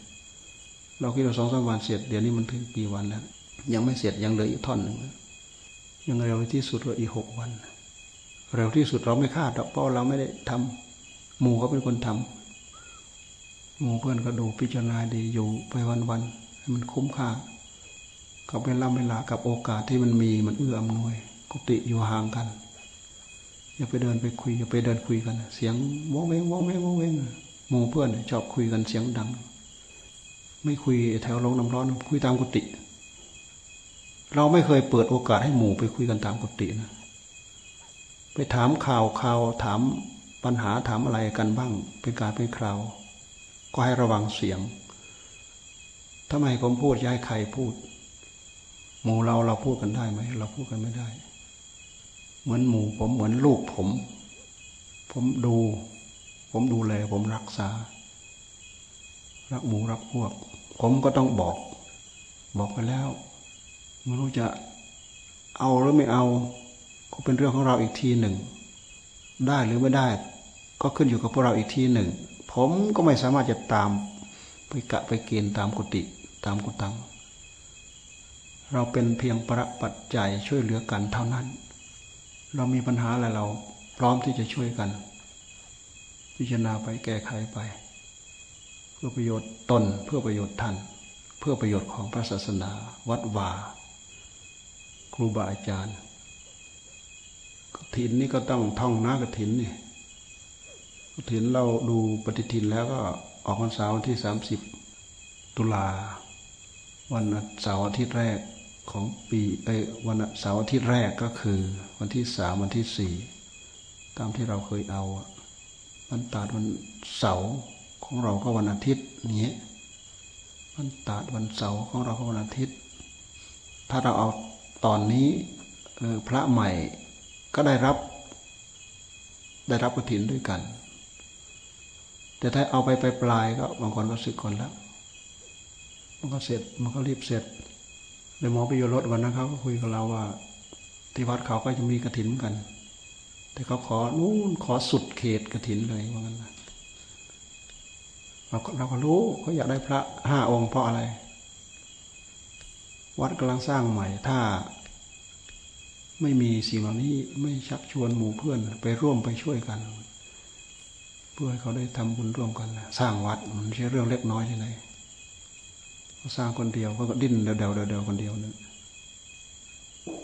เราคิดว่าสองสามวันเสร็จเดี๋ยวนี้มันถึงกี่วันแล้ว ยังไม่เสร็จยังเหลืออีกท่อนหนึ่งยังเร็วที่สุดก็อีกหกวัน เร็วที่สุดเราไม่คาดเพราะเราไม่ได้ทำหมู่เขาเป็นคนทำหมู่เพื่อนก็ดูพิจารณาดีอยู่ไปวันๆให้มันคุ้มค่ากับเวลาเวลากับโอกาสที่มันมีมันเอื้ออำนวย กุฏิอยู่ห่างกัน อย่าไปเดินไปคุยอย่าไปเดินคุยกัน เสียงวงเวงวงเวงวงเวง หมู่เพื่อนชอบคุยกันเสียงดัง ไม่คุยแถวลงน้ำร้อน คุยตามกุฏิเราไม่เคยเปิดโอกาสให้หมู่ไปคุยกันตามกุฏินะไปถามข่าวข่าวถามปัญหาถามอะไรกันบ้าง เป็นการเป็นคราว ก็ให้ระวังเสียงทำไมผมพูดย้ายใครพูด หมู่เราเราพูดกันได้ไหมเราพูดกันไม่ได้ เหมือนหมู่ผมเหมือนลูกผม ผมดู ผมดูแล ผมรักษา รักหมูรักพวก ผมก็ต้องบอก บอกไปแล้วไม่รู้จะเอาหรือไม่เอา ก็เป็นเรื่องของเราอีกทีหนึ่ง ได้หรือไม่ได้ ก็ขึ้นอยู่กับพวกเราอีกทีหนึ่ง ผมก็ไม่สามารถจะตามไปกะไปเกณฑ์ตามกุฏิตามกุตัง เราเป็นเพียงประปัจจัยช่วยเหลือกันเท่านั้น เรามีปัญหาอะไรเราพร้อมที่จะช่วยกัน พิจารณาไปแก้ไขไป เพื่อประโยชน์ตนเพื่อประโยชน์ท่าน เพื่อประโยชน์ของพระศาสนา วัดวาครูบาอาจารย์กถินนี่ก็ต้องท่องนะกถินนี่กถินเราดูปฏิทินแล้วก็ออกพรรษาวันที่สามสิบตุลา วันเสาร์อาทิตย์แรกของปีเอ้วันเสาร์อาทิตย์แรกก็คือ วันที่สามวันที่สี่ตามที่เราเคยเอา วันตัดวันเสาร์ของเราก็วันอาทิตย์เงี้ยวันตัดวันเสาร์ของเราก็วันอาทิตย์ ถ้าเราเอาตอนนี้พระใหม่ก็ได้รับ ได้รับกฐินด้วยกัน แต่ถ้าเอาไปไปปลายก็บางคนก็สึกก่อนแล้วมันก็เสร็จมันก็รีบเสร็จเลยหมอไปโยรถวันนั้นเขาก็คุยกับเราว่า ที่วัดเขาก็จะมีกระถินกัน แต่เขาขอนู่นขอสุดเขตกระถินเลยว่างั้นนะเราเราก็รู้เขาอยากได้พระห้าองค์เพราะอะไร วัดกำลังสร้างใหม่ ถ้า ไม่มีสิ่งเหล่านี้ไม่ชักชวนหมู่เพื่อนไปร่วมไปช่วยกัน เพื่อให้เขาได้ทำบุญร่วมกันสร้างวัดมันไม่ใช่เรื่องเล็กน้อยที่ไหนสร้างคนเดียวก็ดิ้นเดาเดาเดาคนเดียวนึง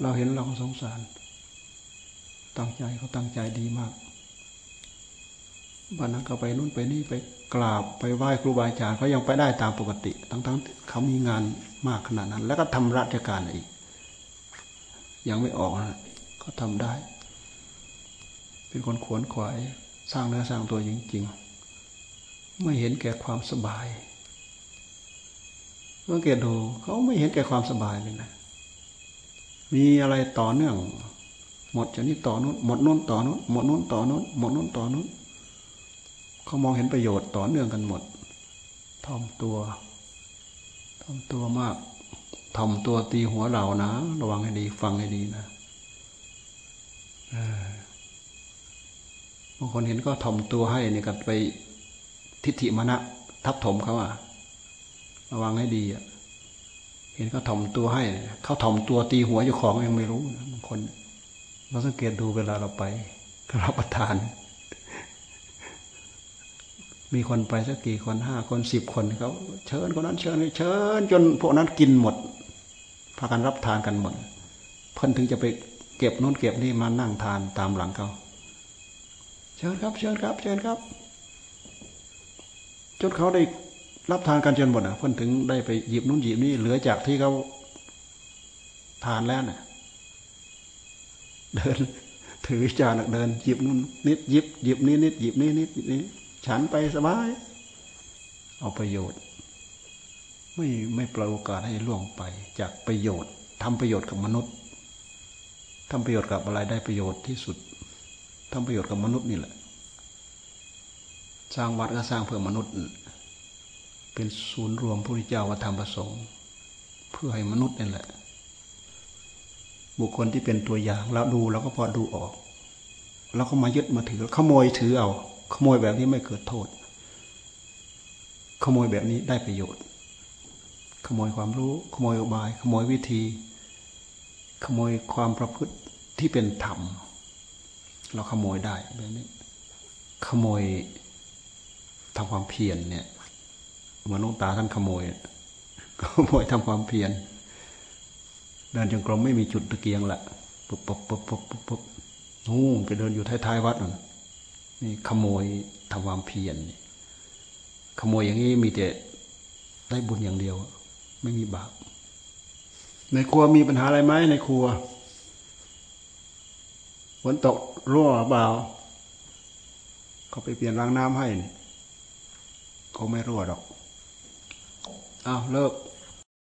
เราเห็นเราก็สงสาร ตั้งใจเขาตั้งใจดีมากวันนั้นก็ไปนู่นไปนี่ไปกราบไปไหว้ครูบาอาจารย์เขายังไปได้ตามปกติ ทั้งๆเขามีงานมากขนาดนั้น แล้วก็ทำราชการอีก ยังไม่ออกนะก็ทำได้ เป็นคนขวนขวายสร้างเนื้อสร้างตัวจริงๆไม่เห็นแก่ความสบายสังเกตดูเขาไม่เห็นแก่ความสบายเลยนะมีอะไรต่อเนื่อง หมดจากนี้ต่อนู้นหมดนู้นต่อนู้นหมดนู้นต่อนู้นหมดนู้นต่อนู้นเขามองเห็นประโยชน์ต่อเนื่องกันหมดทอมตัวทอมตัวมากทอมตัวตีหัวเรานะ ระวังให้ดี ฟังให้ดีนะบางคนเห็นก็ทอมตัวให้เนี่ยกับไปทิฏฐิมณะทับถมเขาอะ ระวังให้ดีอะ เห็นเขาถ่อมตัวให้ เขาถ่อมตัวตีหัวเจ้าของยังไม่รู้บางคน เราสังเกตดูเวลาเราไปรับประทาน มีคนไปสักกี่คนห้าคนสิบคนเขาเชิญคนนั้นเชิญเชิญ จนพวกนั้นกินหมดพากันรับทานกันหมดเพิ่นถึงจะไปเก็บนู้นเก็บนี่มานั่งทานตามหลังเขาเชิญครับ เชิญครับ เชิญครับจนเขาได้รับทานกันจนหมดอะเพิ่นถึงได้ไปหยิบนู้นหยิบนี่เหลือจากที่เขาทานแล้วน่ะ เดิน ถือจานเดินหยิบนู้นนิดหยิบหยิบนี่นิดหยิบนี่นิดนี่ฉันไปสบาย เอาประโยชน์ ไม่ไม่ปล่อยโอกาสให้ล่วงไป จากประโยชน์ทำประโยชน์กับมนุษย์ทำประโยชน์กับอะไรได้ประโยชน์ที่สุดทำประโยชน์กับมนุษย์นี่แหละ สร้างวัดก็สร้างเพื่อมนุษย์ เป็นศูนย์รวมพระพุทธเจ้าวัธรรมประสงค์ เพื่อให้มนุษย์นี่แหละ บุคคลที่เป็นตัวอย่างเราดูเราก็พอดูออกเราก็มายึดมาถือขโมยถือเอา ขโมยแบบนี้ไม่เกิดโทษ ขโมยแบบนี้ได้ประโยชน์ ขโมยความรู้ ขโมยอบาย ขโมยวิธี ขโมยความประพฤติที่เป็นธรรม เราขโมยได้แบบนี้ ขโมยทำความเพียรเนี่ยเหมือนลุงตาท่านขโมยขโมยทำความเพียร เดินจงกรมไม่มีจุดตะเกียงละปุ๊บปุ๊บปุ๊บปุ๊บปุ๊บปุ๊บนู่นไปเดินอยู่ท้ายๆวัดนี่ขโมยทำความเพียรขโมยอย่างนี้มีแต่ได้บุญอย่างเดียว ไม่มีบาปในครัวมีปัญหาอะไรไหมในครัวฝนตกรั่วเปล่าเขาไปเปลี่ยนรางน้ำให้เขาไม่รั่วหรอกอ้าวเลิก